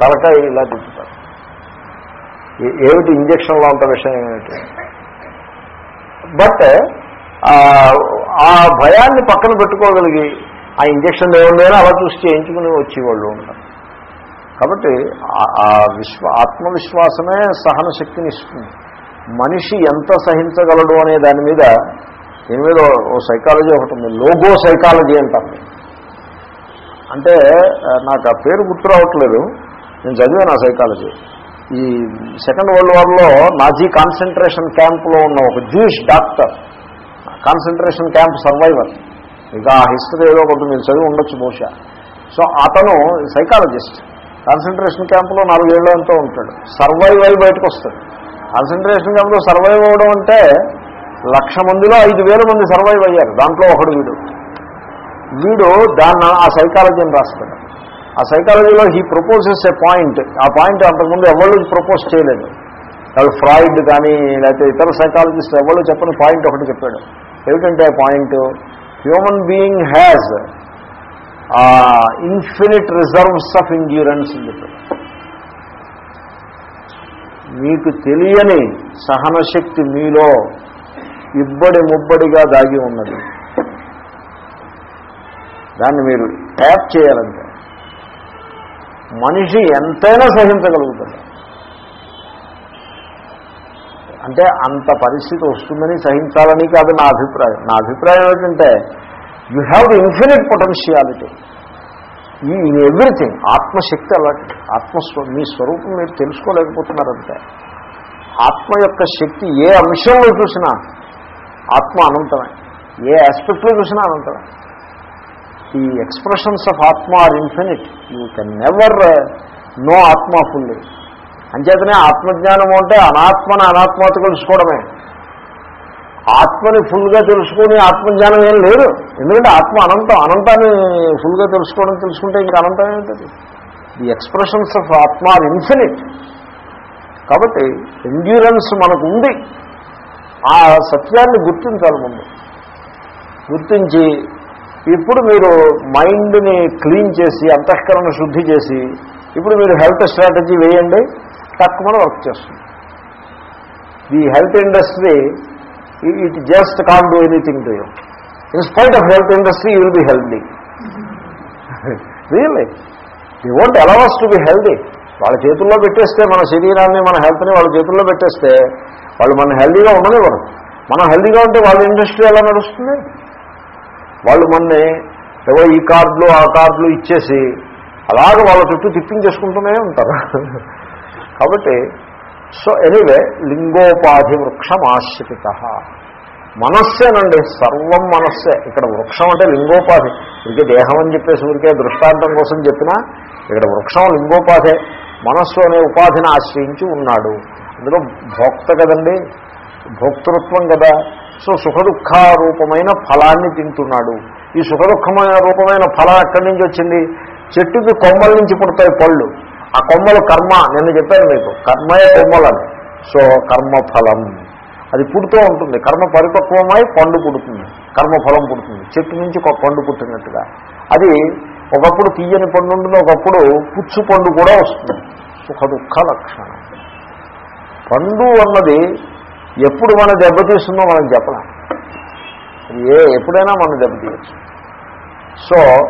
తలకాయ ఇలా తిప్పుతారు. ఏమిటి ఇంజక్షన్లో అంత విషయం ఏమిటి? బట్ ఆ భయాన్ని పక్కన పెట్టుకోగలిగి ఆ ఇంజక్షన్ ఏముంది అలా చూసి చేయించుకుని వచ్చేవాళ్ళు ఉంటారు. కాబట్టి ఆ- విశ్వ ఆత్మవిశ్వాసమే సహన శక్తిని ఇస్తుంది. మనిషి ఎంత సహించగలడు అనే దాని మీద దీని మీద ఓ- సైకాలజీ ఒకటి ఉంది. లోగో సైకాలజీ అంటారు. అంటే నాకు ఆ పేరు గుర్తు రావట్లేదు. నేను చదివాను ఆ సైకాలజీ. ఈ సెకండ్ వరల్డ్ వార్లో నాజీ కాన్సన్ట్రేషన్ క్యాంప్లో ఉన్న ఒక Jewish doctor. Concentration camp survivor. ఇంకా ఆ హిస్టరీ ఏదో ఒకటి మీరు చదివి ఉండొచ్చు బహుశా. సో అతను సైకాలజిస్ట్. కాన్సన్ట్రేషన్ క్యాంపులో నాలుగేళ్ళు ఎంతో ఉంటాడు. సర్వైవ్ అయి బయటకు వస్తాడు కాన్సన్ట్రేషన్ క్యాంపులో సర్వైవ్ అవ్వడం అంటే లక్ష మందిలో ఐదు వేల మంది సర్వైవ్ అయ్యారు. దాంట్లో ఒకడు వీడు. వీడు దాన్ని ఆ సైకాలజీని రాస్తాడు ఆ సైకాలజీలో హీ ప్రపోజెస్ ఏ పాయింట్. ఆ పాయింట్ అంతకుముందు ఎవరు ప్రపోజ్ చేయలేదు. వాళ్ళు ఫ్రాయిడ్ కానీ లేకపోతే ఇతర సైకాలజిస్ట్ ఎవరు చెప్పని పాయింట్ ఒకటి చెప్పాడు. ఏమిటంటే ఆ point? Human being has infinite reserves of endurance అని మీకు తెలియని సహనశక్తి మీలో ఇబ్బడి ముబ్బడిగా దాగి ఉన్నది. దాన్ని మీరు ట్యాప్ చేయాలంటే మనిషి ఎంతైనా సహించగలుగుతాడు. అంటే అంత పరిస్థితి వస్తుందని సహించాలని కాదు నా అభిప్రాయం. నా అభిప్రాయం ఏంటంటే you have the infinite potentiality ఈ ఇన్ ఎవ్రీథింగ్ ఆత్మశక్తి అలాంటి ఆత్మస్వ మీ స్వరూపం మీరు తెలుసుకోలేకపోతున్నారంటే ఆత్మ యొక్క శక్తి ఏ అంశంలో చూసినా ఆత్మ అనంతమే. ఏ ఆస్పెక్ట్లో చూసినా అనంతమే. ఈ expressions of atma are infinite you can never know atma fully అంచేతనే ఆత్మజ్ఞానము అంటే అనాత్మని అనాత్మత తెలుసుకోవడమే. ఆత్మని ఫుల్గా తెలుసుకుని ఆత్మజ్ఞానం ఏం లేదు. ఎందుకంటే ఆత్మ అనంతం అనంతాన్ని ఫుల్గా తెలుసుకోవడం తెలుసుకుంటే ఇంకా అనంతం ఏంటది the expressions of atma are infinite కాబట్టి ఎండ్యూరెన్స్ మనకు ఉంది. ఆ సత్యాన్ని గుర్తించాలి ముందు. గుర్తించి ఇప్పుడు మీరు మైండ్ని క్లీన్ చేసి అంతఃకరణ శుద్ధి చేసి ఇప్పుడు మీరు హెల్త్ స్ట్రాటజీ వేయండి. తక్కువ వర్క్ చేస్తుంది. The health industry it just can do anything to you in spite of health industry you will be healthy really the won't allow us to be healthy వాళ్ళ చేతుల్లో పెట్టేస్తే మన శరీరాన్ని మన హెల్త్ని వాళ్ళ చేతుల్లో పెట్టేస్తే వాళ్ళు మన హెల్దీగా ఉండనివ్వరు. మనం హెల్దీగా ఉంటే వాళ్ళ ఇండస్ట్రీ ఎలా నడుస్తుంది? వాళ్ళు మనని ఏవో ఈ కార్డులు ఆ కార్డులు ఇచ్చేసి అలాగ వాళ్ళ చుట్టూ తిప్పించేసుకుంటూనే ఉంటారు. కాబట్టి సో ఎనీవే లింగోపాధి వృక్షం ఆశ్రిత. మనస్సేనండి సర్వం మనస్సే. ఇక్కడ వృక్షం అంటే లింగోపాధి. ఇదికే దేహం అని చెప్పేసి ఊరికే దృష్టాంతం కోసం చెప్పినా ఇక్కడ వృక్షం లింగోపాధే. మనస్సు అనే ఉపాధిని ఆశ్రయించి ఉన్నాడు. అందులో భోక్త కదండి? భోక్తృత్వం కదా. సో సుఖదుఖారూపమైన ఫలాన్ని తింటున్నాడు. ఈ సుఖదుఖమైన రూపమైన ఫలం ఎక్కడి నుంచి వచ్చింది? చెట్టుకి కొమ్మల నుంచి పుడతాయి పళ్ళు. ఆ కొమ్మలు కర్మ నిన్న చెప్పాను మీకు. కర్మయే కొమ్మలని. సో కర్మఫలం. అది పుడుతూ ఉంటుంది. కర్మ పరిపక్వమై పండు పుడుతుంది. కర్మఫలం పుడుతుంది. చెట్టు నుంచి ఒక పండు పుట్టినట్టుగా. అది ఒకప్పుడు తీయని పండు ఉంటుంది ఒకప్పుడు పుచ్చు పండు కూడా వస్తుంది. సుఖ దుఃఖ లక్షణం. పండు అన్నది ఎప్పుడు మన దెబ్బతీస్తుందో మనం చెప్పలేం. ఏ ఎప్పుడైనా మనం దెబ్బతీయచ్చు సో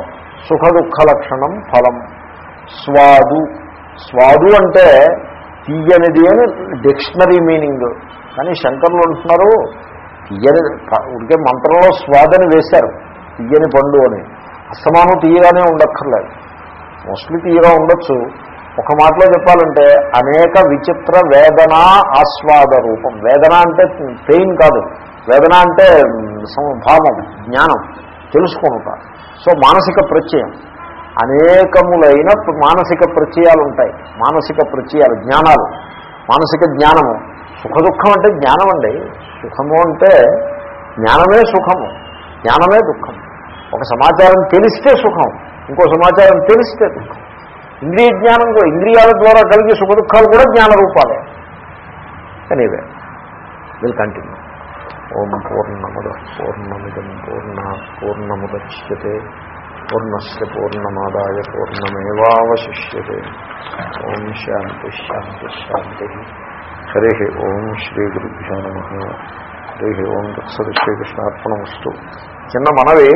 సుఖ దుఃఖ లక్షణం ఫలం. స్వాదు స్వాదు అంటే తీయనిది అని డిక్షనరీ మీనింగ్. కానీ శంకర్లు అంటున్నారు తీయని ఉడికే మంత్రంలో స్వాదని వేశారు తీయని పండు అని. అసమానం తీయగానే ఉండక్కర్లేదు. మోస్ట్లీ తీయగా ఉండొచ్చు. ఒక మాటలో చెప్పాలంటే అనేక విచిత్ర వేదన ఆస్వాద రూపం. వేదన అంటే పెయిన్ కాదు. వేదన అంటే భావం జ్ఞానం తెలుసుకుంటా సో మానసిక ప్రత్యయం. అనేకములైన మానసిక ప్రత్యయాలు ఉంటాయి మానసిక ప్రత్యయాలు జ్ఞానాలు. మానసిక జ్ఞానము. సుఖ దుఃఖం అంటే జ్ఞానం అండి సుఖము అంటే జ్ఞానమే సుఖము. జ్ఞానమే దుఃఖం. ఒక సమాచారం తెలిస్తే సుఖం. ఇంకో సమాచారం తెలిస్తే దుఃఖం. ఇంద్రియ జ్ఞానం కూడా ఇంద్రియాల ద్వారా కలిగే సుఖ దుఃఖాలు కూడా జ్ఞాన రూపాలే. ఎనీవే విల్ కంటిన్యూ ఓం పూర్ణముద పూర్ణమిదం పూర్ణ పూర్ణముద్యతే. పూర్ణస్ పూర్ణమాదాయ పూర్ణమేవాశిష్యే ఓం శాంతి శాంతి శాంతి హరి ఓం శ్రీ గురుభ్యో నమ హరి ఓం తత్సత్ శ్రీకృష్ణార్పణమస్తు చిన్న మనవి